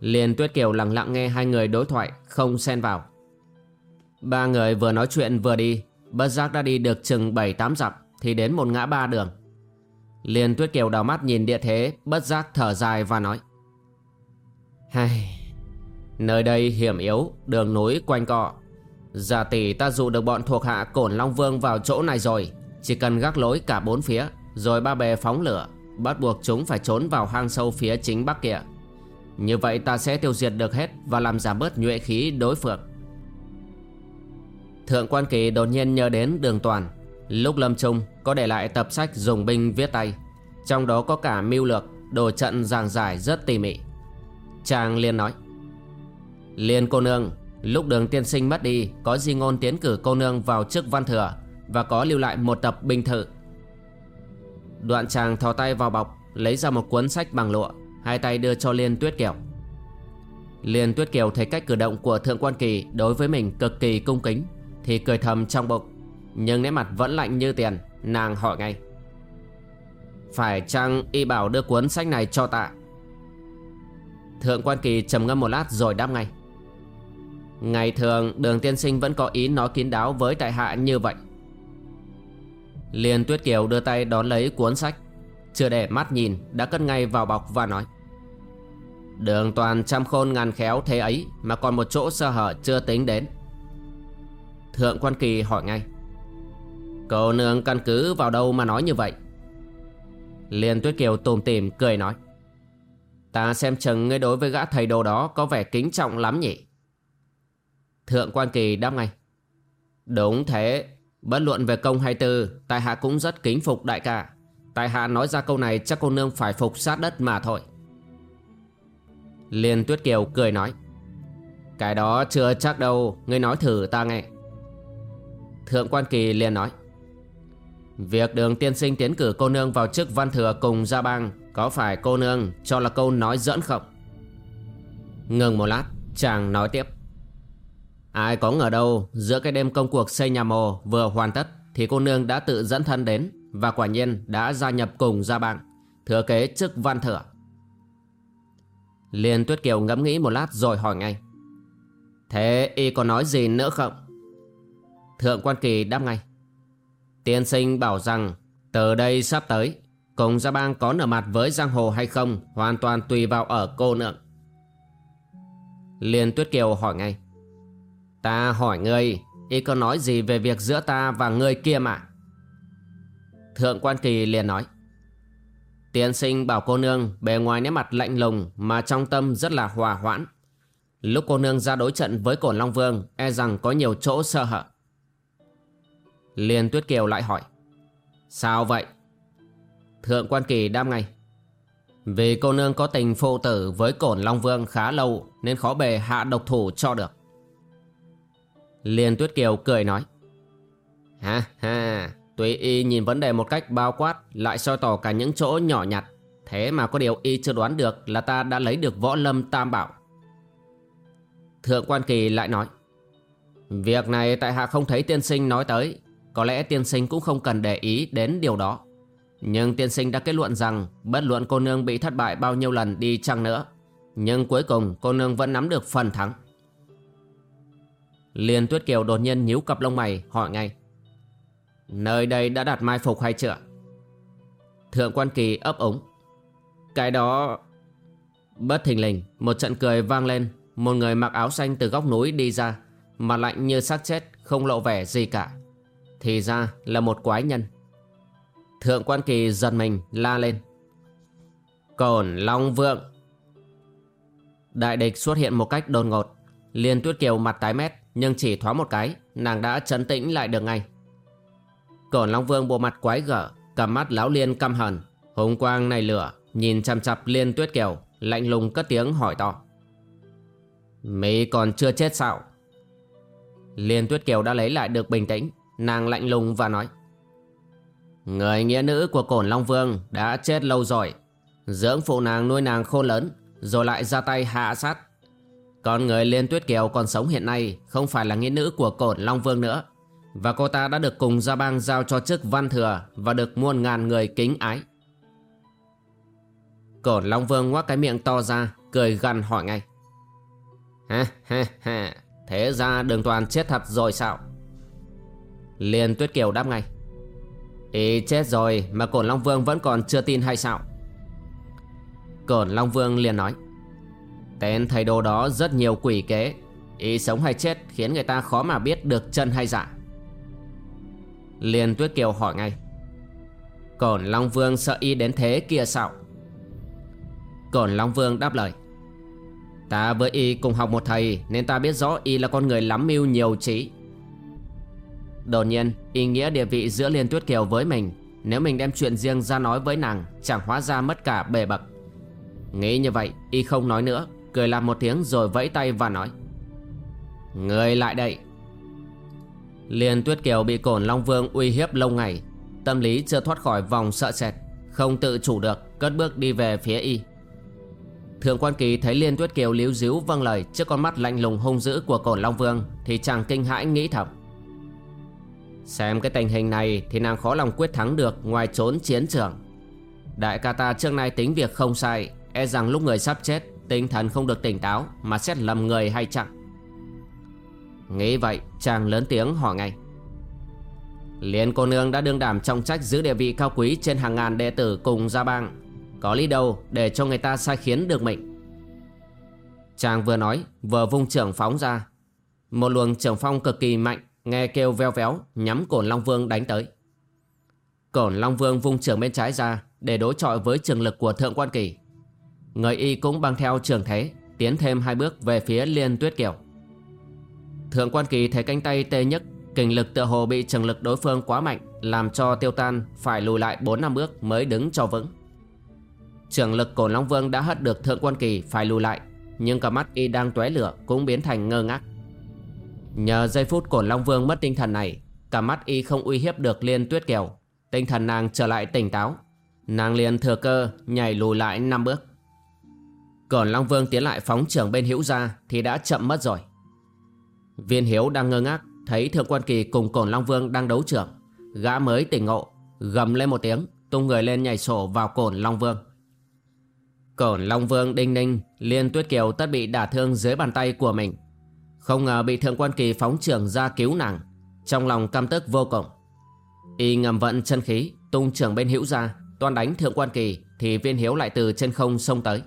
Liền Tuyết Kiều lặng lặng nghe hai người đối thoại, Không xen vào. Ba người vừa nói chuyện vừa đi, Bất giác đã đi được chừng 7-8 dặm, Thì đến một ngã ba đường. Liền Tuyết Kiều đào mắt nhìn địa thế, Bất giác thở dài và nói, Hay, Nơi đây hiểm yếu, Đường núi quanh cọ Giả tỷ, ta dụ được bọn thuộc hạ Cổn Long Vương vào chỗ này rồi. Chỉ cần gác lối cả bốn phía, Rồi ba bề phóng lửa, Bắt buộc chúng phải trốn vào hang sâu phía chính bắc kia. Như vậy ta sẽ tiêu diệt được hết Và làm giảm bớt nhuệ khí đối phượng. Thượng quan kỳ đột nhiên nhớ đến đường toàn. Lúc lâm trung có để lại tập sách dùng binh viết tay. Trong đó có cả mưu lược, Đồ trận giảng giải rất tỉ mỉ. Chàng liền nói, Liên cô nương Lúc đường tiên sinh mất đi, Có di ngôn tiến cử cô nương vào chức văn thừa Và có lưu lại một tập bình thự. Đoạn chàng thò tay vào bọc, Lấy ra một cuốn sách bằng lụa, Hai tay đưa cho Liên Tuyết Kiều. Liên Tuyết Kiều thấy cách cử động của Thượng Quan Kỳ Đối với mình cực kỳ cung kính, Thì cười thầm trong bụng, Nhưng nét mặt vẫn lạnh như tiền, Nàng hỏi ngay. Phải chăng y bảo đưa cuốn sách này cho tạ? Thượng Quan Kỳ trầm ngâm một lát rồi đáp ngay. Ngày thường, đường tiên sinh vẫn có ý nói kín đáo với tại hạ như vậy. Liên Tuyết Kiều đưa tay đón lấy cuốn sách. Chưa để mắt nhìn, đã cất ngay vào bọc và nói. Đường toàn trăm khôn ngàn khéo thế ấy Mà còn một chỗ sơ hở chưa tính đến. Thượng quan kỳ hỏi ngay. Cô nương căn cứ vào đâu mà nói như vậy? Liên Tuyết Kiều tùm tìm, cười nói. Ta xem chừng ngươi đối với gã thầy đồ đó có vẻ kính trọng lắm nhỉ. Thượng quan kỳ đáp ngay. Đúng thế. Bất luận về công hay tư Tài hạ cũng rất kính phục đại ca. Tài hạ nói ra câu này, chắc cô nương phải phục sát đất mà thôi. Liên Tuyết Kiều cười nói. Cái đó chưa chắc đâu, Ngươi nói thử ta nghe. Thượng quan kỳ liền nói. Việc đường tiên sinh tiến cử cô nương vào chức văn thừa cùng gia bang, Có phải cô nương cho là câu nói dẫn không? Ngừng một lát, Chàng nói tiếp. Ai có ngờ đâu, giữa cái đêm công cuộc xây nhà mồ vừa hoàn tất, thì cô nương đã tự dẫn thân đến và quả nhiên đã gia nhập cùng gia bang thừa kế chức văn thừa. Liên Tuyết Kiều ngẫm nghĩ một lát rồi hỏi ngay. Thế y có nói gì nữa không? Thượng quan kỳ đáp ngay. Tiên sinh bảo rằng, từ đây sắp tới, cùng gia bang có nở mặt với giang hồ hay không hoàn toàn tùy vào ở cô nương. Liên Tuyết Kiều hỏi ngay. Ta hỏi ngươi, Y có nói gì về việc giữa ta và ngươi kia mà Thượng quan kỳ liền nói, Tiên sinh bảo cô nương bề ngoài nét mặt lạnh lùng mà trong tâm rất là hòa hoãn. Lúc cô nương ra đối trận với cổn Long Vương e rằng có nhiều chỗ sơ hở. Liên Tuyết Kiều lại hỏi, Sao vậy? Thượng quan kỳ đam ngay, Vì cô nương có tình phụ tử với cổn Long Vương khá lâu nên khó bề hạ độc thủ cho được. Liên Tuyết Kiều cười nói. Ha ha Tuy y nhìn vấn đề một cách bao quát, Lại soi tỏ cả những chỗ nhỏ nhặt. Thế mà có điều y chưa đoán được Là ta đã lấy được võ lâm tam bảo. Thượng quan kỳ lại nói. Việc này tại hạ không thấy tiên sinh nói tới, Có lẽ tiên sinh cũng không cần để ý đến điều đó. Nhưng tiên sinh đã kết luận rằng Bất luận cô nương bị thất bại bao nhiêu lần đi chăng nữa, Nhưng cuối cùng cô nương vẫn nắm được phần thắng. Liên Tuyết Kiều đột nhiên nhíu cặp lông mày, hỏi ngay. Nơi đây đã đặt mai phục hay chưa? Thượng quan kỳ ấp ống Cái đó Bất thình lình, Một trận cười vang lên. Một người mặc áo xanh từ góc núi đi ra, Mặt lạnh như xác chết, Không lộ vẻ gì cả. Thì ra là một quái nhân. Thượng quan kỳ giật mình, la lên. Cổn Long Vượng! Đại địch xuất hiện một cách đột ngột. Liên Tuyết Kiều mặt tái mét nhưng chỉ thoáng một cái, Nàng đã chấn tĩnh lại được ngay. Cổn Long Vương bộ mặt quái gở Cầm mắt lão liên căm hờn Hùng quang này lửa, Nhìn chằm chặp liên tuyết kiều, Lạnh lùng cất tiếng hỏi to. Mỹ còn chưa chết sao? Liên Tuyết Kiều đã lấy lại được bình tĩnh, Nàng lạnh lùng và nói. Người nghĩa nữ của Cổn Long Vương đã chết lâu rồi. Dưỡng phụ nàng nuôi nàng khôn lớn, Rồi lại ra tay hạ sát. Còn người Liên Tuyết Kiều còn sống hiện nay Không phải là nghĩa nữ của Cổn Long Vương nữa. Và cô ta đã được cùng Gia Bang giao cho chức văn thừa Và được muôn ngàn người kính ái. Cổn Long Vương ngoác cái miệng to ra, Cười gằn hỏi ngay. Ha ha ha, Thế ra đường toàn chết thật rồi sao? Liên Tuyết Kiều đáp ngay. Ý chết rồi mà Cổn Long Vương vẫn còn chưa tin hay sao? Cổn Long Vương liền nói. Tên thầy đồ đó rất nhiều quỷ kế. Y sống hay chết khiến người ta khó mà biết được chân hay giả Liên Tuyết Kiều hỏi ngay. Cổn Long Vương sợ y đến thế kia sao? Cổn Long Vương đáp lời. Ta với y cùng học một thầy Nên ta biết rõ y là con người lắm mưu nhiều trí. Đột nhiên, ý nghĩa địa vị giữa Liên Tuyết Kiều với mình, Nếu mình đem chuyện riêng ra nói với nàng, Chẳng hóa ra mất cả bề bậc. Nghĩ như vậy, y không nói nữa. Cười làm một tiếng rồi vẫy tay và nói, Người lại đây. Liên Tuyết Kiều bị cổn Long Vương uy hiếp lâu ngày, Tâm lý chưa thoát khỏi vòng sợ sệt, Không tự chủ được, Cất bước đi về phía y. Thượng quan kỳ thấy Liên Tuyết Kiều líu díu vâng lời Trước con mắt lạnh lùng hung dữ của cổn Long Vương Thì chàng kinh hãi nghĩ thầm, Xem cái tình hình này Thì nàng khó lòng quyết thắng được Ngoài trốn chiến trường. Đại ca ta trước nay tính việc không sai E rằng lúc người sắp chết Tinh thần không được tỉnh táo Mà xét lầm người hay chẳng Nghĩ vậy, chàng lớn tiếng hỏi ngay. Liên cô nương đã đương đảm trọng trách giữ địa vị cao quý Trên hàng ngàn đệ tử cùng gia bang. Có lý đâu để cho người ta sai khiến được mình? Chàng vừa nói, Vừa vung trưởng phóng ra. Một luồng trưởng phong cực kỳ mạnh, Nghe kêu veo véo, Nhắm cổn Long Vương đánh tới. Cổn Long Vương vung trưởng bên trái ra Để đối chọi với trường lực của Thượng Quan Kỳ. Người y cũng băng theo trường thế, Tiến thêm hai bước về phía Liên Tuyết Kiều. Thượng quan kỳ thấy cánh tay tê nhất Kình lực tựa hồ bị trường lực đối phương quá mạnh, Làm cho tiêu tan phải lùi lại 4 năm bước mới đứng cho vững. Trường lực cổ Long Vương đã hất được thượng quan kỳ phải lùi lại, Nhưng cả mắt y đang tóe lửa cũng biến thành ngơ ngác. Nhờ giây phút cổ Long Vương mất tinh thần này Cả mắt y không uy hiếp được Liên Tuyết Kiều. Tinh thần nàng trở lại tỉnh táo. Nàng liền thừa cơ nhảy lùi lại 5 bước còn Long Vương tiến lại phóng trưởng bên hữu ra Thì đã chậm mất rồi. Viên Hiếu đang ngơ ngác, Thấy Thượng Quan Kỳ cùng Cổn Long Vương đang đấu trưởng. Gã mới tỉnh ngộ, Gầm lên một tiếng, Tung người lên nhảy sổ vào Cổn Long Vương. Cổn Long Vương đinh ninh, Liên Tuyết Kiều tất bị đả thương dưới bàn tay của mình. Không ngờ bị Thượng Quan Kỳ phóng trưởng ra cứu nàng, Trong lòng căm tức vô cùng. Y ngầm vận chân khí, Tung trưởng bên hữu ra toàn đánh Thượng Quan Kỳ Thì viên hiếu lại từ trên không xông tới.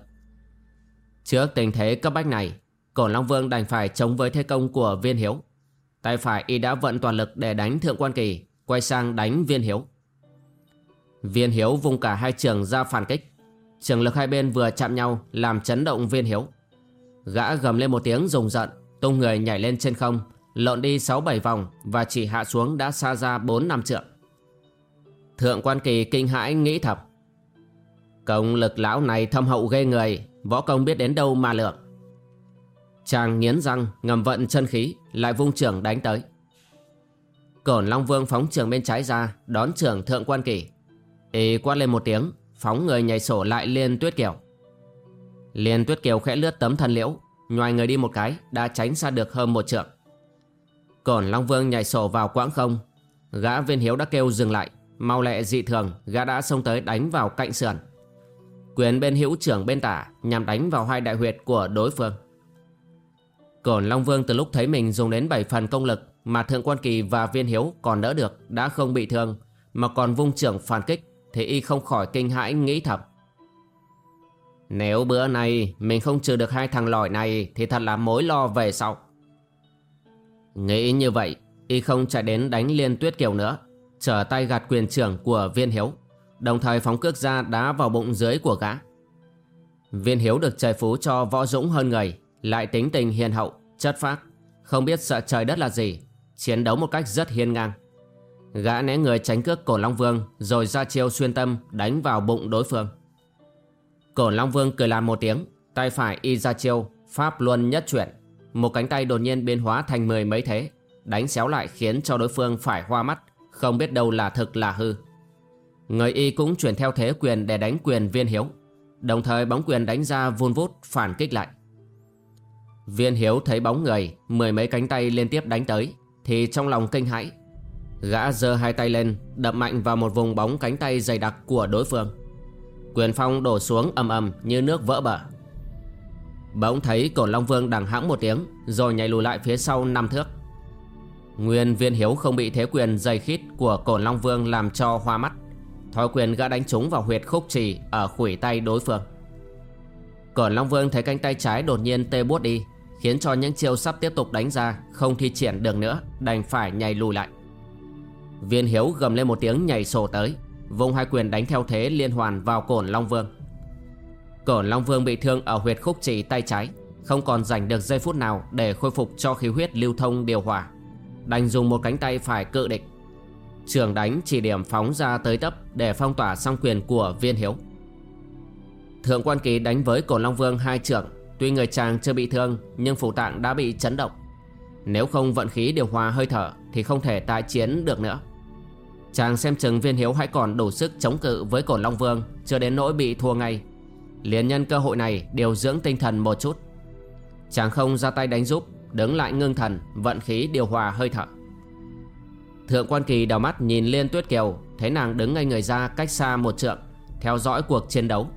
Trước tình thế cấp bách này, Cổ Long Vương đành phải chống với thế công của Viên Hiếu. Tay phải y đã vận toàn lực để đánh Thượng Quan Kỳ, quay sang đánh Viên Hiếu. Viên Hiếu vung cả hai trường ra phản kích. Trường lực hai bên vừa chạm nhau làm chấn động Viên Hiếu. Gã gầm lên một tiếng rùng giận, tung người nhảy lên trên không, lộn đi 6-7 vòng và chỉ hạ xuống đã xa ra 4 năm trượng. Thượng Quan Kỳ kinh hãi nghĩ thầm. Công lực lão này thâm hậu ghê người Võ công biết đến đâu mà lượng Chàng nghiến răng, ngầm vận chân khí, Lại vung trưởng đánh tới. Cổn Long Vương phóng trường bên trái ra, Đón trưởng Thượng Quan Kỳ. Y quát lên một tiếng, Phóng người nhảy sổ lại Liên Tuyết Kiều. Liên Tuyết Kiều khẽ lướt tấm thân liễu Ngoài người đi một cái, Đã tránh xa được hơn một trượng. Cổn Long Vương nhảy sổ vào quãng không, Gã viên hiếu đã kêu dừng lại, Mau lẹ dị thường, Gã đã xông tới đánh vào cạnh sườn. Quyền bên hữu trưởng bên tả nhằm đánh vào hai đại huyệt của đối phương. Cổn Long Vương từ lúc thấy mình dùng đến 7 phần công lực mà Thượng Quan Kỳ và Viên Hiếu còn đỡ được đã không bị thương mà còn vung trưởng phản kích thì y không khỏi kinh hãi nghĩ thầm. Nếu bữa nay mình không trừ được hai thằng lòi này thì thật là mối lo về sau. Nghĩ như vậy, y không chạy đến đánh Liên Tuyết Kiều nữa, trở tay gạt quyền trưởng của Viên Hiếu. Đồng thời phóng cước ra đá vào bụng dưới của gã. Viên hiếu được trời phú cho võ dũng hơn người Lại tính tình hiền hậu, chất phác Không biết sợ trời đất là gì Chiến đấu một cách rất hiên ngang. Gã né người tránh cước cổ Long Vương Rồi ra chiêu xuyên tâm đánh vào bụng đối phương. Cổ Long Vương cười làm một tiếng Tay phải y ra chiêu Pháp luân nhất chuyển. Một cánh tay đột nhiên biến hóa thành mười mấy thế Đánh xéo lại khiến cho đối phương phải hoa mắt Không biết đâu là thực là hư. Người y cũng chuyển theo thế quyền để đánh quyền viên hiếu. Đồng thời bóng quyền đánh ra vun vút, phản kích lại. Viên hiếu thấy bóng người, Mười mấy cánh tay liên tiếp đánh tới, Thì trong lòng kinh hãi, Gã giơ hai tay lên, Đập mạnh vào một vùng bóng cánh tay dày đặc của đối phương. Quyền phong đổ xuống ầm ầm như nước vỡ bờ. Bỗng thấy cổ Long Vương đằng hãng một tiếng, Rồi nhảy lùi lại phía sau năm thước. Nguyên viên hiếu không bị thế quyền dày khít của cổ Long Vương làm cho hoa mắt. Thói quyền gã đánh trúng vào huyệt khúc trì ở khuỷu tay đối phương. Cổn Long Vương thấy cánh tay trái đột nhiên tê buốt đi, Khiến cho những chiêu sắp tiếp tục đánh ra Không thi triển được nữa, Đành phải nhảy lùi lại. Viên hiếu gầm lên một tiếng nhảy sổ tới Vùng hai quyền đánh theo thế liên hoàn vào cổn Long Vương. Cổn Long Vương bị thương ở huyệt khúc trì tay trái, Không còn dành được giây phút nào Để khôi phục cho khí huyết lưu thông điều hòa. Đành dùng một cánh tay phải cự địch. Trường đánh chỉ điểm phóng ra tới tấp Để phong tỏa song quyền của viên hiếu. Thượng quan kỳ đánh với cổ Long Vương hai trưởng, Tuy người chàng chưa bị thương, Nhưng phủ tạng đã bị chấn động. Nếu không vận khí điều hòa hơi thở Thì không thể tái chiến được nữa. Chàng xem chừng viên hiếu hãy còn đủ sức chống cự với cổ Long Vương, Chưa đến nỗi bị thua ngay. Liền nhân cơ hội này điều dưỡng tinh thần một chút. Chàng không ra tay đánh giúp, Đứng lại ngưng thần, Vận khí điều hòa hơi thở. Thượng quan kỳ đào mắt nhìn Liên Tuyết Kiều, Thấy nàng đứng ngay người ra cách xa một trượng, Theo dõi cuộc chiến đấu.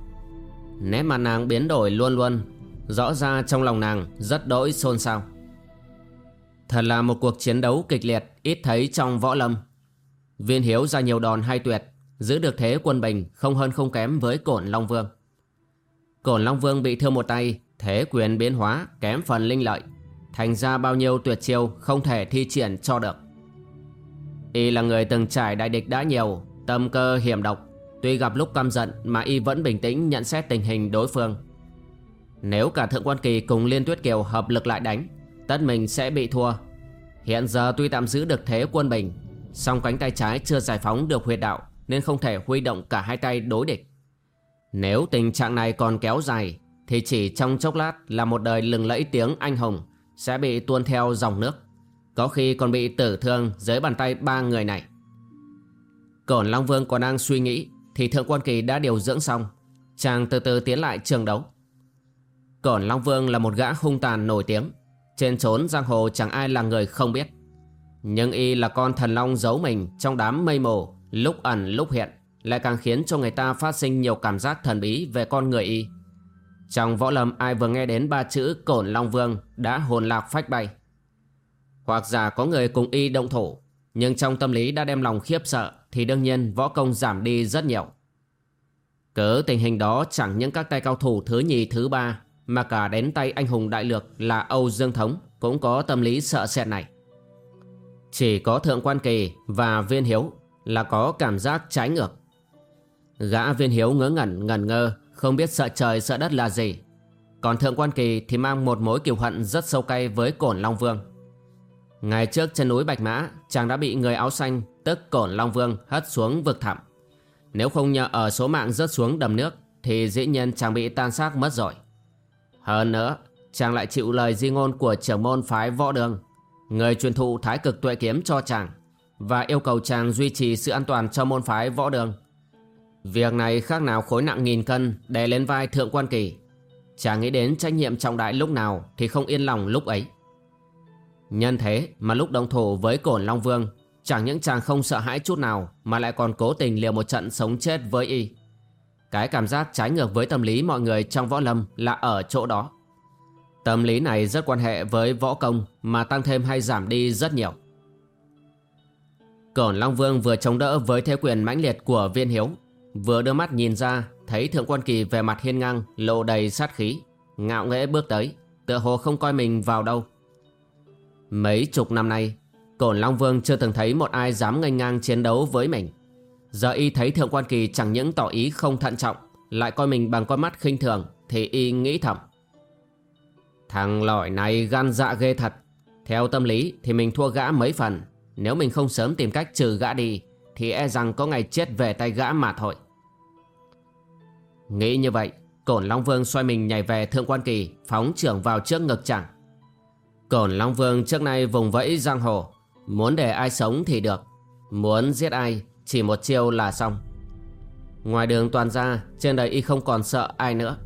Nét mặt nàng biến đổi luôn luôn, Rõ ra trong lòng nàng rất đỗi xôn xao. Thật là một cuộc chiến đấu kịch liệt, Ít thấy trong võ lâm. Viên Hiếu ra nhiều đòn hay tuyệt, Giữ được thế quân bình Không hơn không kém với cổn Long Vương. Cổn Long Vương bị thương một tay, Thế quyền biến hóa, kém phần linh lợi. Thành ra bao nhiêu tuyệt chiêu Không thể thi triển cho được. Y là người từng trải đại địch đã nhiều, Tâm cơ hiểm độc. Tuy gặp lúc căm giận Mà Y vẫn bình tĩnh nhận xét tình hình đối phương. Nếu cả Thượng Quan Kỳ cùng Liên Tuyết Kiều hợp lực lại đánh, Tất mình sẽ bị thua. Hiện giờ tuy tạm giữ được thế quân bình, song cánh tay trái chưa giải phóng được huyệt đạo Nên không thể huy động cả hai tay đối địch. Nếu tình trạng này còn kéo dài, Thì chỉ trong chốc lát là một đời lừng lẫy tiếng anh hùng Sẽ bị tuôn theo dòng nước. Có khi còn bị tử thương dưới bàn tay ba người này. Cổn Long Vương còn đang suy nghĩ Thì Thượng Quan Kỳ đã điều dưỡng xong. Chàng từ từ tiến lại trường đấu. Cổn Long Vương là một gã hung tàn nổi tiếng. Trên trốn giang hồ chẳng ai là người không biết. Nhưng y là con thần long giấu mình trong đám mây mù, lúc ẩn lúc hiện, lại càng khiến cho người ta phát sinh nhiều cảm giác thần bí về con người y. Trong võ lâm ai vừa nghe đến ba chữ cổn long vương đã hồn lạc phách bay. Hoặc giả có người cùng y động thủ, nhưng trong tâm lý đã đem lòng khiếp sợ thì đương nhiên võ công giảm đi rất nhiều. Cớ tình hình đó chẳng những các tay cao thủ thứ nhì thứ ba mà cả đến tay anh hùng đại lược là Âu Dương Thống cũng có tâm lý sợ sệt này. Chỉ có Thượng Quan Kỳ và Viên Hiếu là có cảm giác trái ngược. Gã Viên Hiếu ngớ ngẩn ngần ngơ, không biết sợ trời sợ đất là gì. Còn Thượng Quan Kỳ thì mang một mối kiều hận rất sâu cay với Cổn Long Vương. Ngày trước chân núi Bạch Mã, chàng đã bị người áo xanh, tức Cổn Long Vương, hất xuống vực thẳm. Nếu không nhờ ở số mạng rớt xuống đầm nước, thì dĩ nhiên chàng bị tan xác mất rồi. Hơn nữa, chàng lại chịu lời di ngôn của trưởng môn phái võ đường người truyền thụ thái cực tuệ kiếm cho chàng và yêu cầu chàng duy trì sự an toàn cho môn phái võ đường. Việc này khác nào khối nặng nghìn cân đè lên vai thượng quan kỳ. Chàng nghĩ đến trách nhiệm trọng đại lúc nào thì không yên lòng lúc ấy. Nhân thế mà lúc đồng thủ với cổn Long Vương chẳng những chàng không sợ hãi chút nào mà lại còn cố tình liều một trận sống chết với y. Cái cảm giác trái ngược với tâm lý mọi người trong võ lâm là ở chỗ đó. Tâm lý này rất quan hệ với võ công mà tăng thêm hay giảm đi rất nhiều. Cổn Long Vương vừa chống đỡ với thế quyền mãnh liệt của viên hiếu, vừa đưa mắt nhìn ra thấy Thượng Quan Kỳ về mặt hiên ngang, lộ đầy sát khí, ngạo nghễ bước tới, tựa hồ không coi mình vào đâu. Mấy chục năm nay, Cổn Long Vương chưa từng thấy một ai dám nghênh ngang chiến đấu với mình. Giờ y thấy Thượng Quan Kỳ chẳng những tỏ ý không thận trọng, lại coi mình bằng con mắt khinh thường, thì y nghĩ thầm. Thằng lỏi này gan dạ ghê thật Theo tâm lý thì mình thua gã mấy phần Nếu mình không sớm tìm cách trừ gã đi Thì e rằng có ngày chết về tay gã mà thôi Nghĩ như vậy Cổn Long Vương xoay mình nhảy về Thượng Quan Kỳ Phóng trưởng vào trước ngực chẳng Cổn Long Vương trước nay vùng vẫy giang hồ. Muốn để ai sống thì được, Muốn giết ai Chỉ một chiêu là xong. Ngoài đường toàn ra, Trên đời y không còn sợ ai nữa.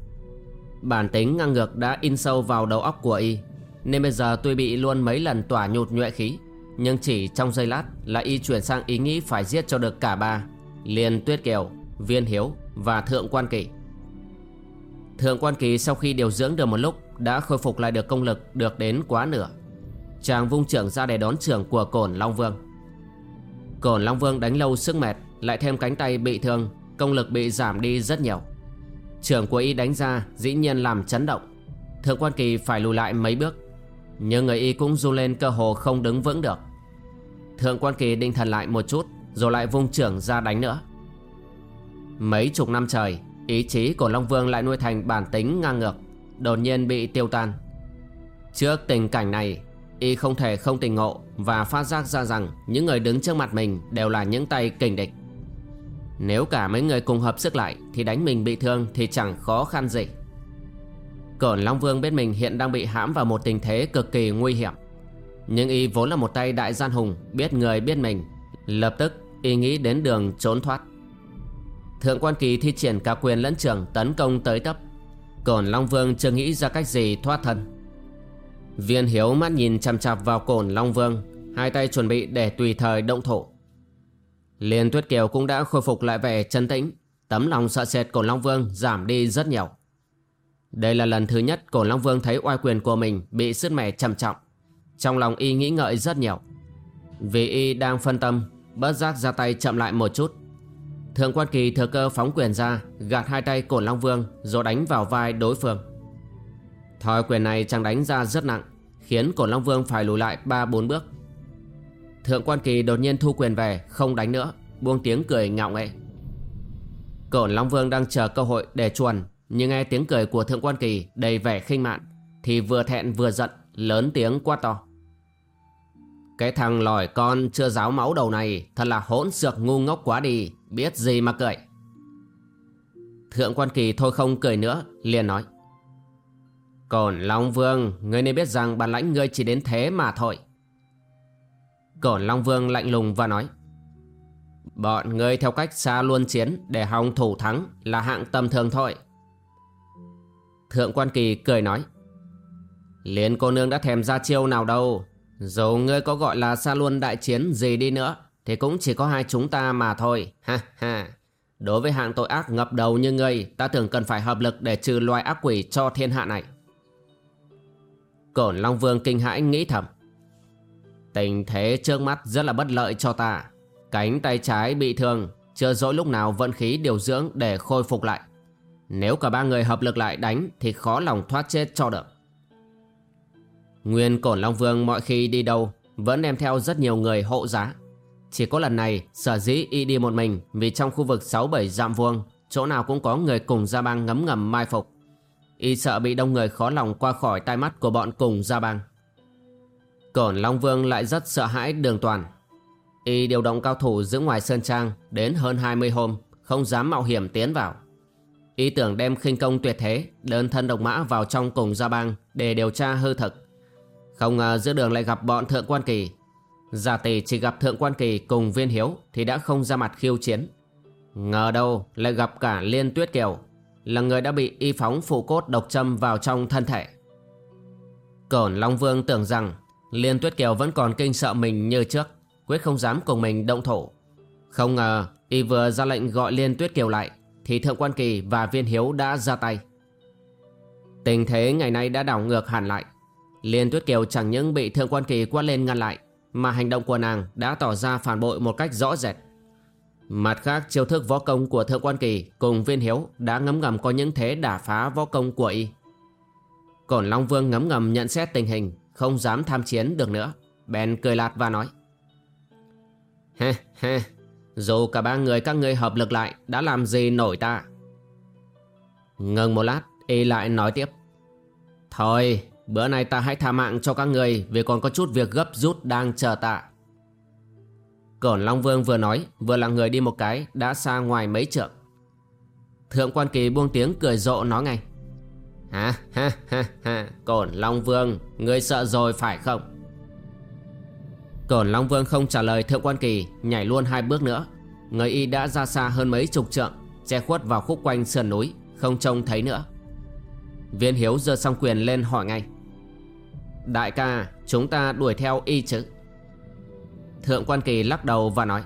Bản tính ngang ngược đã in sâu vào đầu óc của y, Nên bây giờ tuy bị luôn mấy lần tỏa nhụt nhuệ khí, Nhưng chỉ trong giây lát Là y chuyển sang ý nghĩ phải giết cho được cả ba, Liên Tuyết Kiều, Viên Hiếu và Thượng Quan Kỳ. Thượng Quan Kỳ sau khi điều dưỡng được một lúc đã khôi phục lại được công lực được đến quá nửa. Chàng vung trưởng ra để đón trưởng của Cổn Long Vương. Cổn Long Vương đánh lâu sức mệt Lại thêm cánh tay bị thương, Công lực bị giảm đi rất nhiều. Trưởng của y đánh ra, dĩ nhiên làm chấn động. Thượng quan kỳ phải lùi lại mấy bước, Nhưng người y cũng du lên cơ hồ không đứng vững được. Thượng quan kỳ định thần lại một chút, Rồi lại vung trưởng ra đánh nữa. Mấy chục năm trời, Ý chí của Long Vương lại nuôi thành bản tính ngang ngược. Đột nhiên bị tiêu tan. Trước tình cảnh này, Y không thể không tình ngộ Và phát giác ra rằng Những người đứng trước mặt mình Đều là những tay kình địch. Nếu cả mấy người cùng hợp sức lại Thì đánh mình bị thương Thì chẳng khó khăn gì. Cổn Long Vương biết mình hiện đang bị hãm vào một tình thế cực kỳ nguy hiểm. Nhưng y vốn là một tay đại gian hùng, Biết người biết mình, Lập tức y nghĩ đến đường trốn thoát. Thượng quan kỳ thi triển cả quyền lẫn trường tấn công tới tấp. Cổn Long Vương chưa nghĩ ra cách gì thoát thân. Viên Hiếu mắt nhìn chằm chạp vào cổn Long Vương, Hai tay chuẩn bị để tùy thời động thổ Liên Tuyết Kiều cũng đã khôi phục lại vẻ chân tĩnh, Tấm lòng sợ sệt cổn Long Vương giảm đi rất nhiều. Đây là lần thứ nhất cổn Long Vương thấy oai quyền của mình bị sứt mẻ trầm trọng, Trong lòng y nghĩ ngợi rất nhiều. Vì y đang phân tâm Bớt giác ra tay chậm lại một chút. Thượng quan kỳ thừa cơ phóng quyền ra, Gạt hai tay cổn Long Vương, Rồi đánh vào vai đối phương. Thòi quyền này chàng đánh ra rất nặng, Khiến cổn Long Vương phải lùi lại 3-4 bước. Thượng quan kỳ đột nhiên thu quyền về, Không đánh nữa, Buông tiếng cười ngạo nghễ. Cổn Long Vương đang chờ cơ hội để chuồn, Nhưng nghe tiếng cười của Thượng quan kỳ Đầy vẻ khinh mạn, Thì vừa thẹn vừa giận, Lớn tiếng quát to. Cái thằng lòi con chưa giáo máu đầu này, Thật là hỗn xược ngu ngốc quá đi. Biết gì mà cười? Thượng quan kỳ thôi không cười nữa, liền nói. Cổn Long Vương, Ngươi nên biết rằng bản lãnh ngươi chỉ đến thế mà thôi. Cổn Long Vương lạnh lùng và nói. Bọn ngươi theo cách xa luôn chiến Để hòng thủ thắng Là hạng tầm thường thôi. Thượng quan kỳ cười nói. Liên cô nương đã thèm ra chiêu nào đâu. Dù ngươi có gọi là xa luôn đại chiến gì đi nữa thì cũng chỉ có hai chúng ta mà thôi. Ha ha. Đối với hạng tội ác ngập đầu như ngươi, Ta tưởng cần phải hợp lực để trừ loài ác quỷ cho thiên hạ này. Cổn Long Vương kinh hãi nghĩ thầm. Tình thế trước mắt rất là bất lợi cho ta. Cánh tay trái bị thương, Chưa dỗi lúc nào vận khí điều dưỡng để khôi phục lại. Nếu cả ba người hợp lực lại đánh Thì khó lòng thoát chết cho được. Nguyên Cổn Long Vương mọi khi đi đâu Vẫn đem theo rất nhiều người hộ giá. Chỉ có lần này, sở dĩ y đi một mình Vì trong khu vực 6-7 dặm vuông, Chỗ nào cũng có người cùng gia bang ngấm ngầm mai phục. Y sợ bị đông người khó lòng qua khỏi tai mắt của bọn cùng gia bang. Cổn Long Vương lại rất sợ hãi đường toàn. Y điều động cao thủ giữ ngoài Sơn Trang Đến hơn 20 hôm, Không dám mạo hiểm tiến vào. Y tưởng đem khinh công tuyệt thế, Đơn thân độc mã vào trong cùng gia bang Để điều tra hư thực. Không ngờ giữa đường lại gặp bọn Thượng Quan Kỳ Giả tỷ chỉ gặp Thượng Quan Kỳ cùng Viên Hiếu Thì đã không ra mặt khiêu chiến Ngờ đâu lại gặp cả Liên Tuyết Kiều là người đã bị y phóng phụ cốt độc châm vào trong thân thể. Cổn Long Vương tưởng rằng Liên Tuyết Kiều vẫn còn kinh sợ mình như trước, quyết không dám cùng mình động thủ. Không ngờ y vừa ra lệnh gọi Liên Tuyết Kiều lại thì Thượng Quan Kỳ và Viên Hiếu đã ra tay. Tình thế ngày nay đã đảo ngược hẳn lại. Liên Tuyết Kiều chẳng những bị Thượng Quan Kỳ quát lên ngăn lại mà hành động của nàng đã tỏ ra phản bội một cách rõ rệt. Mặt khác chiêu thức võ công của Thượng Quan Kỳ cùng Viên Hiếu đã ngấm ngầm có những thế đả phá võ công của y. Còn Long Vương ngấm ngầm nhận xét tình hình, không dám tham chiến được nữa. Bèn cười lạt và nói. "He he, dù cả ba người các ngươi hợp lực lại đã làm gì nổi ta. Ngừng một lát, y lại nói tiếp. Thôi, bữa nay ta hãy tha mạng cho các người vì còn có chút việc gấp rút đang chờ ta. Cổn Long Vương vừa nói, Vừa là người đi một cái, Đã xa ngoài mấy trượng. Thượng quan kỳ buông tiếng cười rộ nói ngay. Ha ha ha ha, Cổn Long Vương Ngươi sợ rồi phải không? Cổn Long Vương không trả lời Thượng Quan Kỳ, Nhảy luôn hai bước nữa. Người y đã ra xa hơn mấy chục trượng, Che khuất vào khúc quanh sườn núi, Không trông thấy nữa. Viên Hiếu giơ song quyền lên hỏi ngay. Đại ca, chúng ta đuổi theo y chứ? Thượng Quan Kỳ lắc đầu và nói,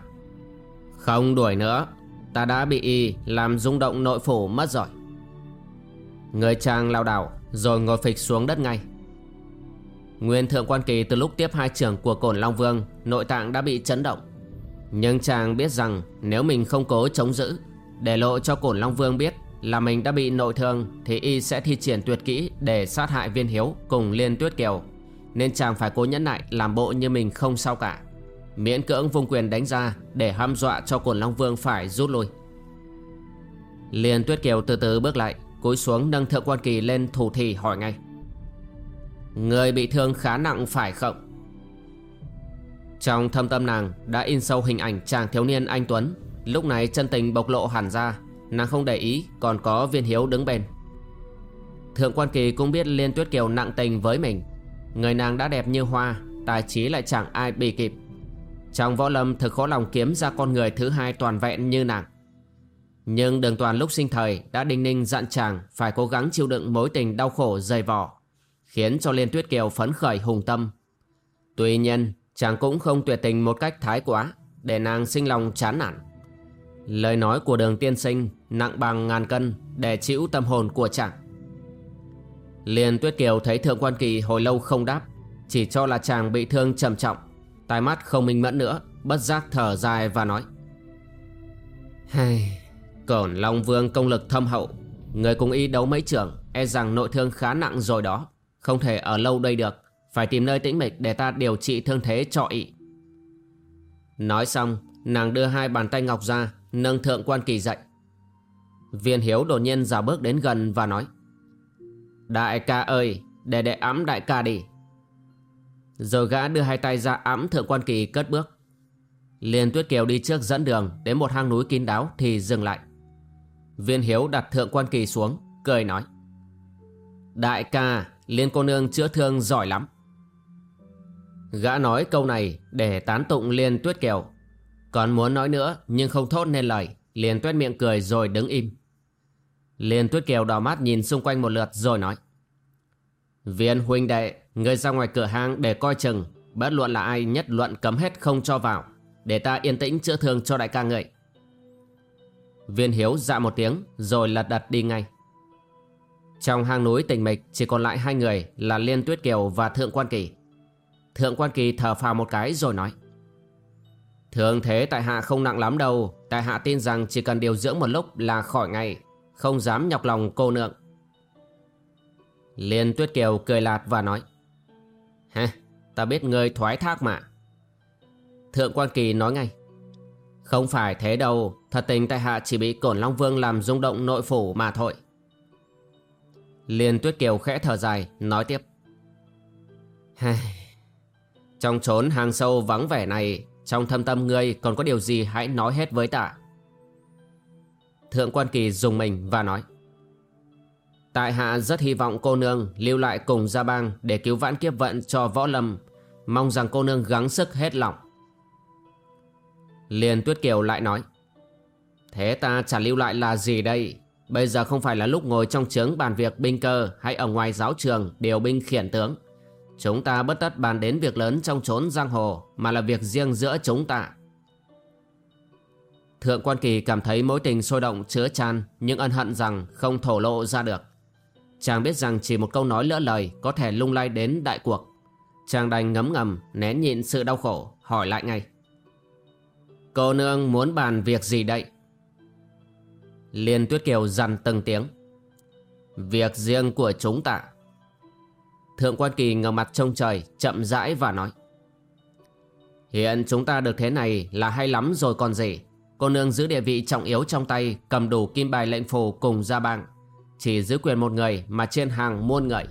Không đuổi nữa, Ta đã bị y làm rung động nội phủ mất rồi. Người chàng lao đảo, Rồi ngồi phịch xuống đất ngay. Nguyên Thượng Quan Kỳ từ lúc tiếp hai trưởng của Cổn Long Vương, Nội tạng đã bị chấn động. Nhưng chàng biết rằng Nếu mình không cố chống giữ, Để lộ cho Cổn Long Vương biết là mình đã bị nội thương Thì y sẽ thi triển tuyệt kỹ Để sát hại viên hiếu cùng Liên Tuyết Kiều. Nên chàng phải cố nhẫn nại Làm bộ như mình không sao cả. Miễn cưỡng vung quyền đánh ra Để hăm dọa cho Cổn Long Vương phải rút lui. Liên Tuyết Kiều từ từ bước lại, cúi xuống nâng thượng quan kỳ lên thủ thì hỏi ngay. Người bị thương khá nặng phải không? Trong thâm tâm nàng đã in sâu hình ảnh chàng thiếu niên anh Tuấn, Lúc này chân tình bộc lộ hẳn ra. Nàng không để ý còn có viên hiếu đứng bên Thượng quan kỳ cũng biết Liên Tuyết Kiều nặng tình với mình Người nàng đã đẹp như hoa Tài trí lại chẳng ai bị kịp Trong võ lâm thực khó lòng kiếm ra con người thứ hai toàn vẹn như nàng nhưng đường toàn lúc sinh thời đã đinh ninh dặn chàng phải cố gắng chịu đựng mối tình đau khổ dày vỏ, khiến cho Liên Tuyết Kiều phấn khởi hùng tâm. Tuy nhiên, chàng cũng không tuyệt tình một cách thái quá, để nàng sinh lòng chán nản. Lời nói của đường tiên sinh nặng bằng ngàn cân để chịu tâm hồn của chàng. Liên Tuyết Kiều thấy Thượng Quan Kỳ hồi lâu không đáp, chỉ cho là chàng bị thương trầm trọng, tai mắt không minh mẫn nữa, bất giác thở dài và nói. Hay... Cổn Long Vương công lực thâm hậu Người cùng y đấu mấy trưởng E rằng nội thương khá nặng rồi đó Không thể ở lâu đây được Phải tìm nơi tĩnh mịch để ta điều trị thương thế cho y Nói xong Nàng đưa hai bàn tay ngọc ra Nâng thượng quan kỳ dậy Viên hiếu đột nhiên dào bước đến gần và nói, Đại ca ơi, Để đệ ấm đại ca đi. Rồi gã đưa hai tay ra ấm thượng quan kỳ cất bước. Liên tuyết kiều đi trước dẫn đường Đến một hang núi kín đáo thì dừng lại. Viên Hiếu đặt thượng quan kỳ xuống, Cười nói, Đại ca, Liên cô nương chữa thương giỏi lắm. Gã nói câu này Để tán tụng Liên tuyết kiều. Còn muốn nói nữa Nhưng không thốt nên lời Liền tuyết miệng cười rồi đứng im. Liên tuyết kiều đỏ mắt nhìn xung quanh một lượt rồi nói Viên huynh đệ Người ra ngoài cửa hang để coi chừng Bất luận là ai nhất luận cấm hết không cho vào Để ta yên tĩnh chữa thương cho đại ca người Viên Hiếu dạ một tiếng rồi lật đật đi ngay. Trong hang núi tình mịch chỉ còn lại hai người là Liên Tuyết Kiều và Thượng Quan Kỳ. Thượng Quan Kỳ thở phào một cái rồi nói. Thường thế tại hạ không nặng lắm đâu, tại hạ tin rằng chỉ cần điều dưỡng một lúc là khỏi ngay, không dám nhọc lòng cô nượng. Liên Tuyết Kiều cười lạt và nói. Hả, ta biết ngươi thoái thác mà. Thượng Quan Kỳ nói ngay. Không phải thế đâu Thật tình tại hạ chỉ bị Cổn Long Vương làm rung động nội phủ mà thôi Liên Tuyết Kiều khẽ thở dài Nói tiếp Trong chốn hàng sâu vắng vẻ này Trong thâm tâm ngươi còn có điều gì hãy nói hết với ta Thượng quan kỳ dùng mình và nói, Tại hạ rất hy vọng cô nương lưu lại cùng gia bang để cứu vãn kiếp vận cho võ lâm. Mong rằng cô nương gắng sức hết lòng. Liên Tuyết Kiều lại nói, Thế ta trả lưu lại là gì đây. Bây giờ không phải là lúc ngồi trong trướng bàn việc binh cơ Hay ở ngoài giáo trường điều binh khiển tướng. Chúng ta bất tất bàn đến việc lớn trong chốn giang hồ Mà là việc riêng giữa chúng ta. Thượng quan kỳ cảm thấy mối tình sôi động chứa chan Nhưng ân hận rằng không thổ lộ ra được Chàng biết rằng chỉ một câu nói lỡ lời Có thể lung lay đến đại cuộc Chàng đành ngấm ngầm nén nhịn sự đau khổ Hỏi lại ngay Cô nương muốn bàn việc gì đây? Liên Tuyết Kiều dằn từng tiếng. Việc riêng của chúng ta. Thượng quan kỳ ngẩng mặt trông trời, chậm rãi và nói. Hiện chúng ta được thế này là hay lắm rồi còn gì. Cô nương giữ địa vị trọng yếu trong tay, cầm đủ kim bài lệnh phù cùng gia bang. Chỉ giữ quyền một người mà trên hàng muôn người.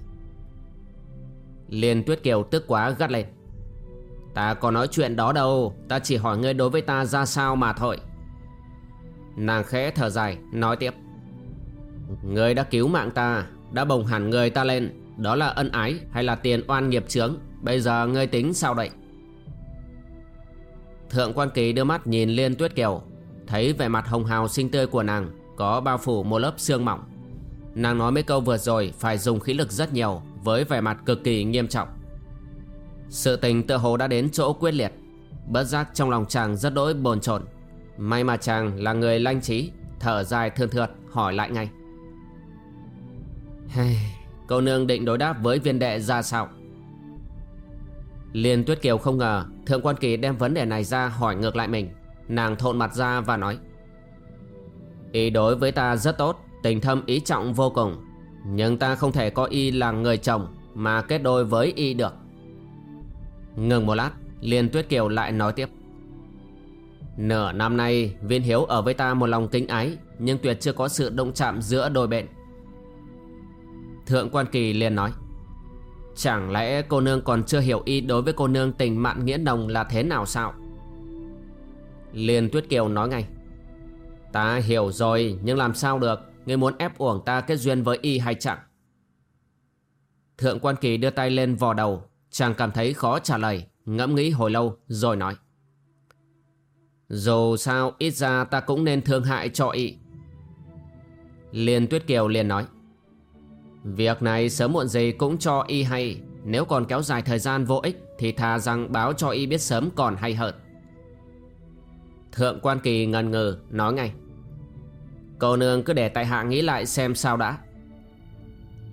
Liên Tuyết Kiều tức quá gắt lên. Ta có nói chuyện đó đâu Ta chỉ hỏi ngươi đối với ta ra sao mà thôi Nàng khẽ thở dài Nói tiếp Ngươi đã cứu mạng ta Đã bồng hẳn người ta lên Đó là ân ái hay là tiền oan nghiệp chướng Bây giờ ngươi tính sao đây Thượng quan kỳ đưa mắt nhìn Liên Tuyết Kiều Thấy vẻ mặt hồng hào xinh tươi của nàng Có bao phủ một lớp xương mỏng. Nàng nói mấy câu vừa rồi Phải dùng khí lực rất nhiều Với vẻ mặt cực kỳ nghiêm trọng. Sự tình tự hồ đã đến chỗ quyết liệt. Bất giác trong lòng chàng rất đỗi bồn chồn. May mà chàng là người lanh trí, Thở dài thườn thượt, hỏi lại ngay. Cô nương định đối đáp với viên đệ ra sao? Liên Tuyết Kiều không ngờ Thượng quan kỳ đem vấn đề này ra hỏi ngược lại mình. Nàng thộn mặt ra và nói, Ý đối với ta rất tốt, Tình thâm ý trọng vô cùng. Nhưng ta không thể có y là người chồng Mà kết đôi với y được. Ngừng một lát, Liên Tuyết Kiều lại nói tiếp, Nửa năm nay, Viên Hiếu ở với ta một lòng kính ái, Nhưng tuyệt chưa có sự động chạm giữa đôi bên. Thượng quan kỳ liền nói, Chẳng lẽ cô nương còn chưa hiểu y đối với cô nương tình mạn nghĩa nồng là thế nào sao? Liên Tuyết Kiều nói ngay. Ta hiểu rồi, nhưng làm sao được? Ngươi muốn ép uổng ta kết duyên với y hay chẳng? Thượng quan kỳ đưa tay lên vò đầu, Chàng cảm thấy khó trả lời, Ngẫm nghĩ hồi lâu rồi nói. Dù sao, ít ra ta cũng nên thương hại cho y. Liên Tuyết Kiều liền nói. Việc này sớm muộn gì cũng cho y hay, Nếu còn kéo dài thời gian vô ích Thì thà rằng báo cho y biết sớm còn hay hơn. Thượng quan kỳ ngần ngừ, nói ngay. Cô nương cứ để tại hạ nghĩ lại xem sao đã.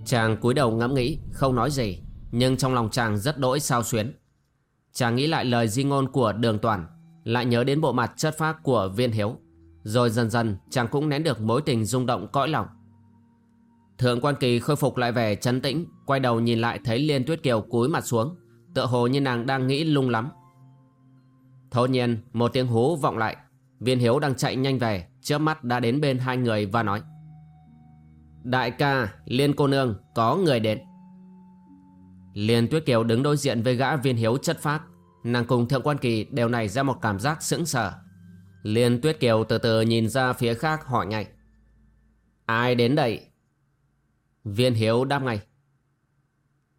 Chàng cúi đầu ngẫm nghĩ, Không nói gì, Nhưng trong lòng chàng rất đỗi sao xuyến. Chàng nghĩ lại lời di ngôn của đường toàn, Lại nhớ đến bộ mặt chất phác của viên hiếu. Rồi dần dần, chàng cũng nén được mối tình rung động cõi lòng. Thượng quan kỳ khôi phục lại vẻ chấn tĩnh, Quay đầu nhìn lại thấy Liên Tuyết Kiều cúi mặt xuống, Tựa hồ như nàng đang nghĩ lung lắm. Thốt nhiên một tiếng hú vọng lại. Viên Hiếu đang chạy nhanh về Trước mắt đã đến bên hai người và nói. Đại ca Liên cô nương có người đến. Liên Tuyết Kiều đứng đối diện với gã viên hiếu chất phác. Nàng cùng Thượng Quan Kỳ đều này ra một cảm giác sững sờ. Liên Tuyết Kiều từ từ nhìn ra phía khác hỏi ngay. Ai đến đây? Viên Hiếu đáp ngay.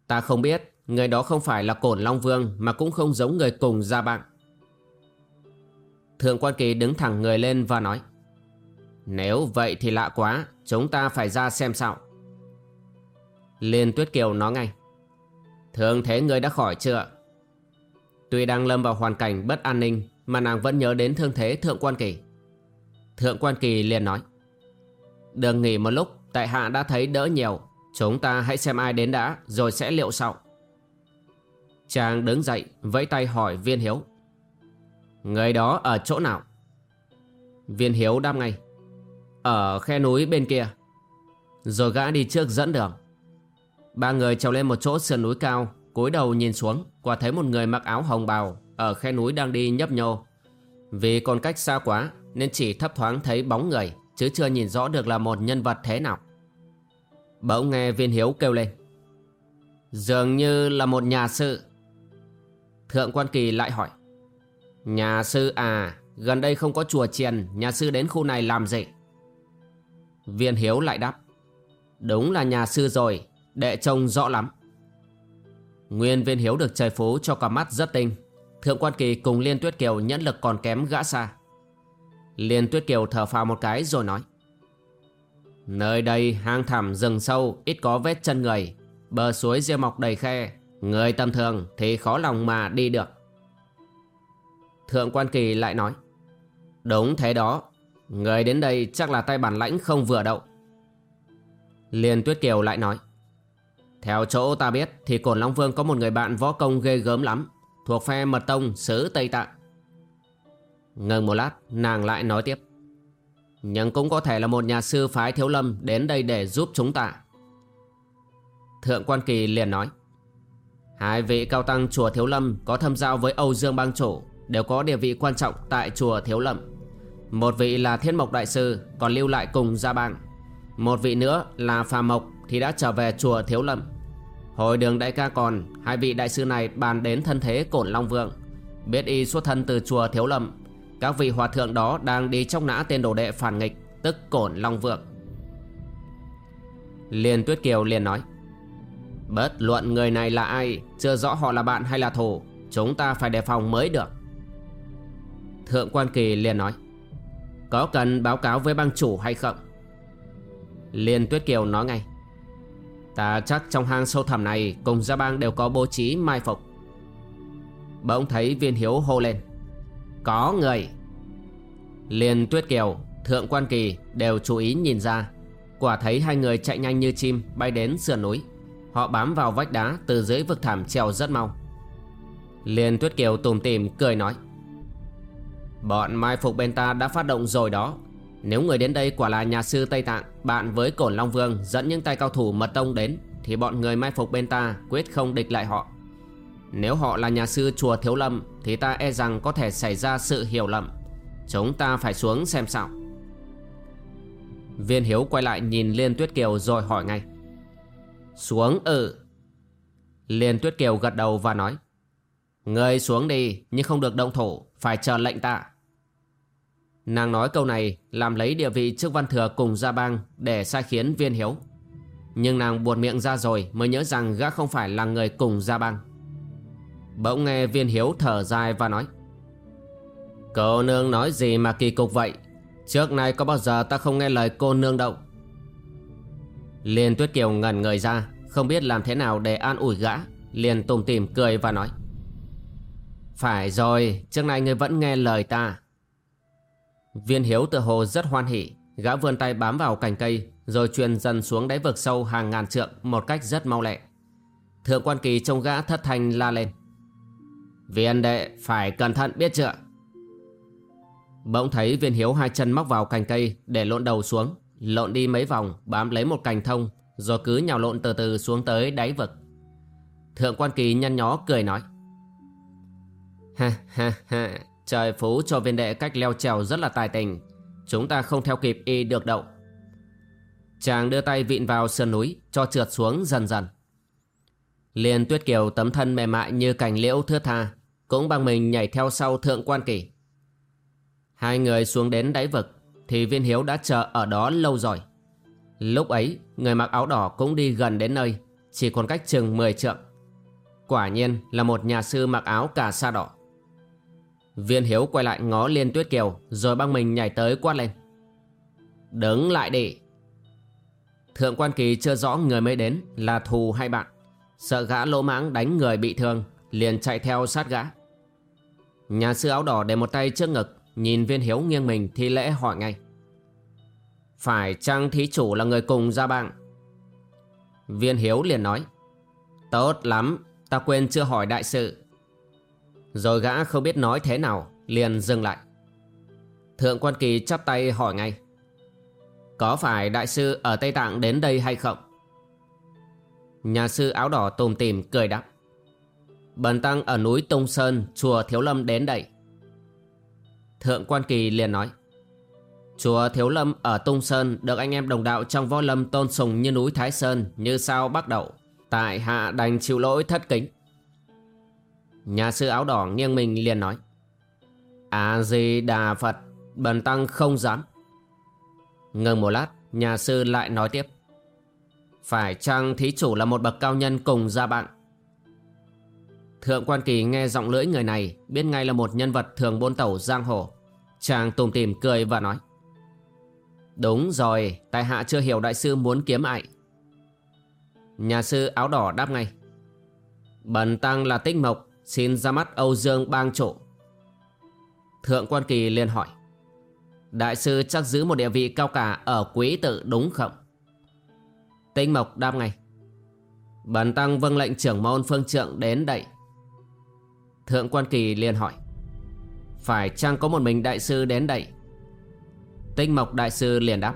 Ta không biết, người đó không phải là Cổn Long Vương mà cũng không giống người cùng gia bạn. Thượng quan kỳ đứng thẳng người lên và nói. Nếu vậy thì lạ quá, chúng ta phải ra xem sao. Liên Tuyết Kiều nói ngay. Thường thế người đã khỏi chưa? Tuy đang lâm vào hoàn cảnh bất an ninh mà nàng vẫn nhớ đến thương thế Thượng quan kỳ. Thượng quan kỳ liền nói. Đừng nghỉ một lúc Tại hạ đã thấy đỡ nhiều Chúng ta hãy xem ai đến đã Rồi sẽ liệu sau Chàng đứng dậy vẫy tay hỏi viên hiếu Người đó ở chỗ nào? Viên hiếu đáp ngay. Ở khe núi bên kia. Rồi gã đi trước dẫn đường. Ba người trèo lên một chỗ sườn núi cao, cúi đầu nhìn xuống, Quả thấy một người mặc áo hồng bào Ở khe núi đang đi nhấp nhô. Vì còn cách xa quá, Nên chỉ thấp thoáng thấy bóng người, Chứ chưa nhìn rõ được là một nhân vật thế nào. Bỗng nghe viên hiếu kêu lên. Dường như là một nhà sư. Thượng quan kỳ lại hỏi. Nhà sư à Gần đây không có chùa chiền, Nhà sư đến khu này làm gì? Viên hiếu lại đáp, Đúng là nhà sư rồi, Đệ trông rõ lắm. Nguyên viên hiếu được trời phú cho cả mắt rất tinh. Thượng quan kỳ cùng Liên Tuyết Kiều nhẫn lực còn kém gã xa. Liên Tuyết Kiều thở phào một cái rồi nói, Nơi đây hang thẳm rừng sâu, ít có vết chân người, Bờ suối rêu mọc đầy khe. Người tầm thường thì khó lòng mà đi được. Thượng quan kỳ lại nói, Đúng thế đó, Người đến đây chắc là tay bản lãnh không vừa đậu Liên Tuyết Kiều lại nói, Theo chỗ ta biết thì Cổn Long Vương có một người bạn võ công ghê gớm lắm, Thuộc phe mật tông xứ Tây Tạng Ngừng một lát, nàng lại nói tiếp, Nhưng cũng có thể là một nhà sư phái thiếu lâm Đến đây để giúp chúng ta. Thượng quan kỳ liền nói, Hai vị cao tăng chùa Thiếu Lâm có thâm giao với Âu Dương Bang Chủ Đều có địa vị quan trọng tại chùa Thiếu Lâm. Một vị là Thiên Mộc Đại Sư, còn lưu lại cùng Gia Bang. Một vị nữa là Phà Mộc, thì đã trở về chùa Thiếu Lâm. Hồi đường đại ca còn, Hai vị đại sư này bàn đến thân thế Cổn Long Vương. Biết y xuất thân từ chùa Thiếu Lâm, các vị hòa thượng đó đang đi trong nã tên đồ đệ phản nghịch, Tức Cổn Long Vượng Liên Tuyết Kiều liền nói, Bất luận người này là ai, Chưa rõ họ là bạn hay là thù, Chúng ta phải đề phòng mới được. Thượng quan kỳ liền nói, Có cần báo cáo với bang chủ hay không? Liên Tuyết Kiều nói ngay, Ta chắc trong hang sâu thẳm này Cùng gia bang đều có bố trí mai phục. Bỗng thấy viên hiếu hô lên, Có người. Liên Tuyết Kiều, Thượng quan kỳ đều chú ý nhìn ra, Quả thấy hai người chạy nhanh như chim Bay đến sườn núi. Họ bám vào vách đá từ dưới vực thảm trèo rất mau. Liên Tuyết Kiều tùm tìm cười nói Bọn mai phục bên ta đã phát động rồi đó. Nếu người đến đây quả là nhà sư Tây Tạng, Bạn với Cổn Long Vương dẫn những tay cao thủ mật tông đến, Thì bọn người mai phục bên ta quyết không địch lại họ. Nếu họ là nhà sư chùa Thiếu Lâm, Thì ta e rằng có thể xảy ra sự hiểu lầm. Chúng ta phải xuống xem sao. Viên Hiếu quay lại nhìn Liên Tuyết Kiều rồi hỏi ngay. Xuống ừ. Liên Tuyết Kiều gật đầu và nói. Người xuống đi, nhưng không được động thủ Phải chờ lệnh tạ. Nàng nói câu này, làm lấy địa vị trước văn thừa cùng gia bang để sai khiến viên hiếu. Nhưng nàng buột miệng ra rồi mới nhớ rằng gã không phải là người cùng gia bang. Bỗng nghe viên hiếu thở dài và nói, Cô nương nói gì mà kỳ cục vậy Trước nay có bao giờ ta không nghe lời cô nương đâu Liên Tuyết Kiều ngẩn người ra, Không biết làm thế nào để an ủi gã, Liền tùng tìm cười và nói phải rồi, Trước nay ngươi vẫn nghe lời ta. Viên hiếu tự hồ rất hoan hỉ Gã vươn tay bám vào cành cây, Rồi truyền dần xuống đáy vực sâu hàng ngàn trượng Một cách rất mau lẹ. Thượng quan kỳ trông gã thất thanh la lên. Viên đệ, phải cẩn thận biết chưa? Bỗng thấy viên hiếu hai chân móc vào cành cây Để lộn đầu xuống, Lộn đi mấy vòng, bám lấy một cành thông, Rồi cứ nhào lộn từ từ xuống tới đáy vực. Thượng quan kỳ nhăn nhó cười nói. Ha ha ha. Trời phú cho viên đệ cách leo trèo rất là tài tình. Chúng ta không theo kịp y được đâu. Chàng đưa tay vịn vào sườn núi, Cho trượt xuống dần dần. Liên tuyết kiều tấm thân mềm mại như cành liễu thưa tha, Cũng bằng mình nhảy theo sau thượng quan kỳ Hai người xuống đến đáy vực, Thì viên hiếu đã chờ ở đó lâu rồi. Lúc ấy, Người mặc áo đỏ cũng đi gần đến nơi, Chỉ còn cách chừng 10 trượng. Quả nhiên là một nhà sư mặc áo cả sa đỏ. Viên hiếu quay lại ngó liên tuyết kiều, Rồi băng mình nhảy tới quát lên. Đứng lại đi. Thượng quan kỳ chưa rõ người mới đến Là thù hay bạn. Sợ gã lỗ mãng đánh người bị thương, Liền chạy theo sát gã. Nhà sư áo đỏ để một tay trước ngực, Nhìn viên hiếu nghiêng mình thi lễ hỏi ngay. Phải chăng thí chủ là người cùng ra bang? Viên hiếu liền nói. Tốt lắm, Ta quên chưa hỏi đại sự. Rồi gã không biết nói thế nào, Liền dừng lại. Thượng quan kỳ chắp tay hỏi ngay, Có phải đại sư ở Tây Tạng đến đây hay không? Nhà sư áo đỏ tùm tìm cười đáp, Bần tăng ở núi Tông Sơn, Chùa Thiếu Lâm đến đây. Thượng quan kỳ liền nói, Chùa Thiếu Lâm ở Tung Sơn Được anh em đồng đạo trong võ lâm tôn sùng như núi Thái Sơn Như sao bắt đầu, Tại hạ đành chịu lỗi thất kính. Nhà sư áo đỏ nghiêng mình liền nói A-di-đà Phật, Bần tăng không dám. Ngừng một lát, Nhà sư lại nói tiếp, Phải chăng thí chủ là một bậc cao nhân cùng gia bạn? Thượng quan kỳ nghe giọng lưỡi người này, Biết ngay là một nhân vật thường bôn tẩu giang hồ, Chàng tùm tìm cười và nói, Đúng rồi, Tại hạ chưa hiểu đại sư muốn kiếm ai. Nhà sư áo đỏ đáp ngay, Bần tăng là tích mộc Xin ra mắt Âu Dương bang chủ. Thượng quan kỳ liền hỏi, Đại sư chắc giữ một địa vị cao cả Ở quý tự đúng không? Tinh mộc đáp ngay, Bần tăng vâng lệnh trưởng môn phương trượng đến đây. Thượng quan kỳ liền hỏi, Phải chăng có một mình đại sư đến đây? Tinh mộc đại sư liền đáp,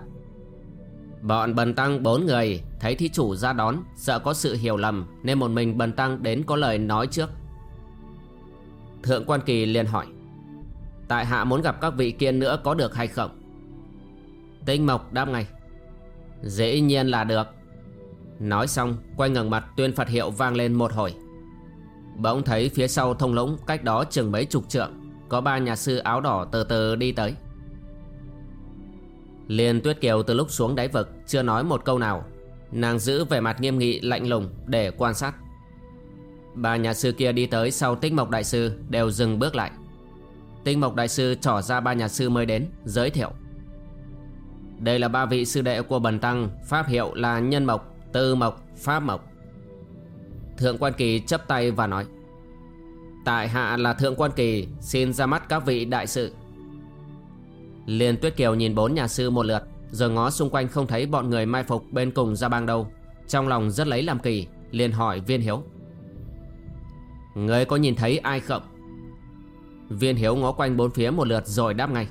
Bọn bần tăng bốn người Thấy thí chủ ra đón, Sợ có sự hiểu lầm Nên một mình bần tăng đến có lời nói trước. Thượng quan kỳ liền hỏi, Tại hạ muốn gặp các vị kia nữa có được hay không? Tinh mộc đáp ngay, Dĩ nhiên là được. Nói xong, quay ngẩng mặt tuyên Phật hiệu vang lên một hồi. Bỗng thấy phía sau thông lũng cách đó chừng mấy chục trượng, Có ba nhà sư áo đỏ từ từ đi tới. Liên Tuyết Kiều từ lúc xuống đáy vực chưa nói một câu nào, Nàng giữ vẻ mặt nghiêm nghị lạnh lùng để quan sát. Ba nhà sư kia đi tới sau Tích Mộc Đại Sư đều dừng bước lại. Tích Mộc Đại Sư trỏ ra ba nhà sư mới đến Giới thiệu. Đây là ba vị sư đệ của Bần Tăng Pháp hiệu là Nhân Mộc, Tư Mộc, Pháp Mộc. Thượng Quan Kỳ chấp tay và nói Tại hạ là Thượng Quan Kỳ Xin ra mắt các vị đại sự. Liên Tuyết Kiều nhìn bốn nhà sư một lượt Rồi ngó xung quanh không thấy bọn người mai phục bên cùng ra bang đâu. Trong lòng rất lấy làm kỳ liền hỏi viên hiếu Người có nhìn thấy ai không? Viên hiếu ngó quanh bốn phía một lượt rồi đáp ngay.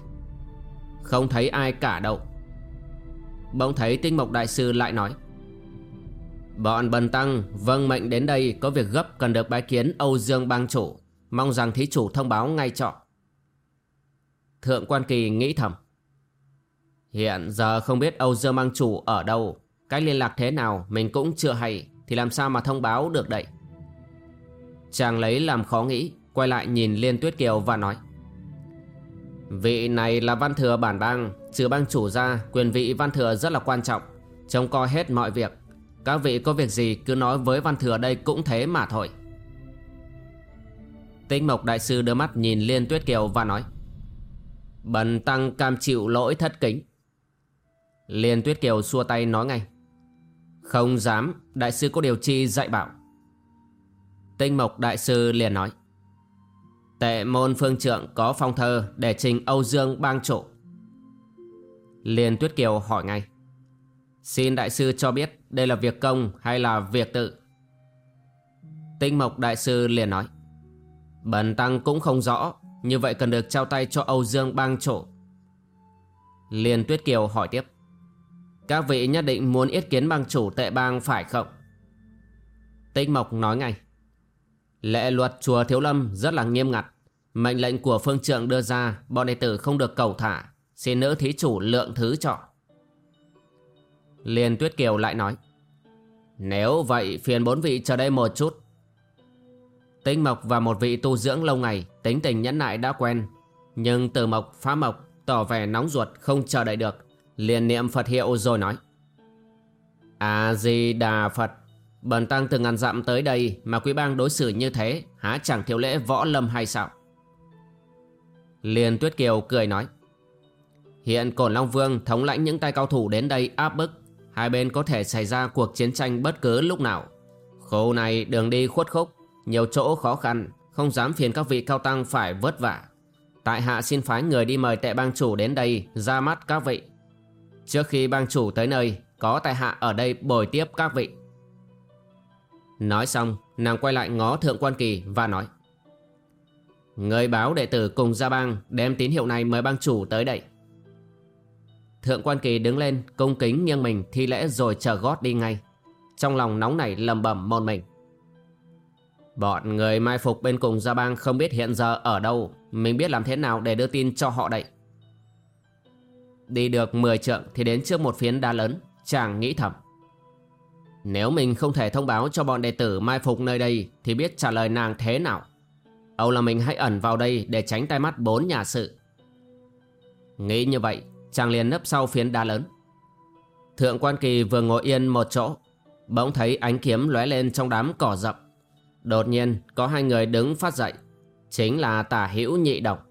Không thấy ai cả đâu. Bỗng thấy tinh mộc đại sư lại nói. Bọn bần tăng vâng mệnh đến đây có việc gấp cần được bái kiến Âu Dương bang chủ. Mong rằng thí chủ thông báo ngay trọ Thượng quan kỳ nghĩ thầm. Hiện giờ không biết Âu Dương bang chủ ở đâu. Cách liên lạc thế nào mình cũng chưa hay. Thì làm sao mà thông báo được đây? Chàng lấy làm khó nghĩ, Quay lại nhìn Liên Tuyết Kiều và nói. Vị này là văn thừa bản bang, Trừ bang chủ ra, Quyền vị văn thừa rất là quan trọng, Trông coi hết mọi việc. Các vị có việc gì cứ nói với văn thừa đây cũng thế mà thôi. Tích Mộc Đại Sư đưa mắt nhìn Liên Tuyết Kiều và nói. Bần tăng cam chịu lỗi thất kính. Liên Tuyết Kiều xua tay nói ngay. Không dám, Đại sư có điều chi dạy bảo. Tinh Mộc Đại Sư liền nói. Tệ môn phương trượng có phong thơ để trình Âu Dương bang chủ Liên Tuyết Kiều hỏi ngay. Xin Đại Sư cho biết đây là việc công hay là việc tự? Tinh Mộc Đại Sư liền nói. Bần Tăng cũng không rõ, Như vậy cần được trao tay cho Âu Dương bang chủ Liên Tuyết Kiều hỏi tiếp. Các vị nhất định muốn yết kiến bang chủ tệ bang phải không? Tinh Mộc nói ngay. Lệ luật chùa Thiếu Lâm rất là nghiêm ngặt. Mệnh lệnh của phương trượng đưa ra, bọn đệ tử không được cầu thả. Xin nữ thí chủ lượng thứ cho Liên Tuyết Kiều lại nói. Nếu vậy phiền bốn vị chờ đây một chút. Tinh Mộc và một vị tu dưỡng lâu ngày, tính tình nhẫn nại đã quen. Nhưng từ Mộc, Phá Mộc tỏ vẻ nóng ruột không chờ đợi được. Liền niệm Phật hiệu rồi nói. A-di-đà Phật Bần tăng từ ngàn dặm tới đây mà quý bang đối xử như thế, há chẳng thiếu lễ võ lâm hay sao? Liên Tuyết Kiều cười nói, Hiện Cổn Long Vương thống lãnh những tay cao thủ đến đây áp bức, Hai bên có thể xảy ra cuộc chiến tranh bất cứ lúc nào. Khu này đường đi khuất khúc, Nhiều chỗ khó khăn, Không dám phiền các vị cao tăng phải vất vả. Tại hạ xin phái người đi mời tệ bang chủ đến đây Ra mắt các vị. Trước khi bang chủ tới nơi, Có tại hạ ở đây bồi tiếp các vị. Nói xong, nàng quay lại ngó thượng quan kỳ và nói, Người báo đệ tử cùng gia bang đem tín hiệu này mời bang chủ tới đây. Thượng quan kỳ đứng lên, cung kính nghiêng mình thi lễ rồi chờ gót đi ngay. Trong lòng nóng nảy lầm bẩm môn mình. Bọn người mai phục bên cùng gia bang không biết hiện giờ ở đâu, Mình biết làm thế nào để đưa tin cho họ đây. Đi được 10 trượng thì đến trước một phiến đá lớn, Chàng nghĩ thầm nếu mình không thể thông báo cho bọn đệ tử mai phục nơi đây, Thì biết trả lời nàng thế nào. Âu là mình hãy ẩn vào đây để tránh tai mắt bốn nhà sự. Nghĩ như vậy, Chàng liền nấp sau phiến đá lớn. Thượng quan kỳ vừa ngồi yên một chỗ, Bỗng thấy ánh kiếm lóe lên trong đám cỏ rậm. Đột nhiên, có hai người đứng phát dậy, Chính là tả hữu nhị độc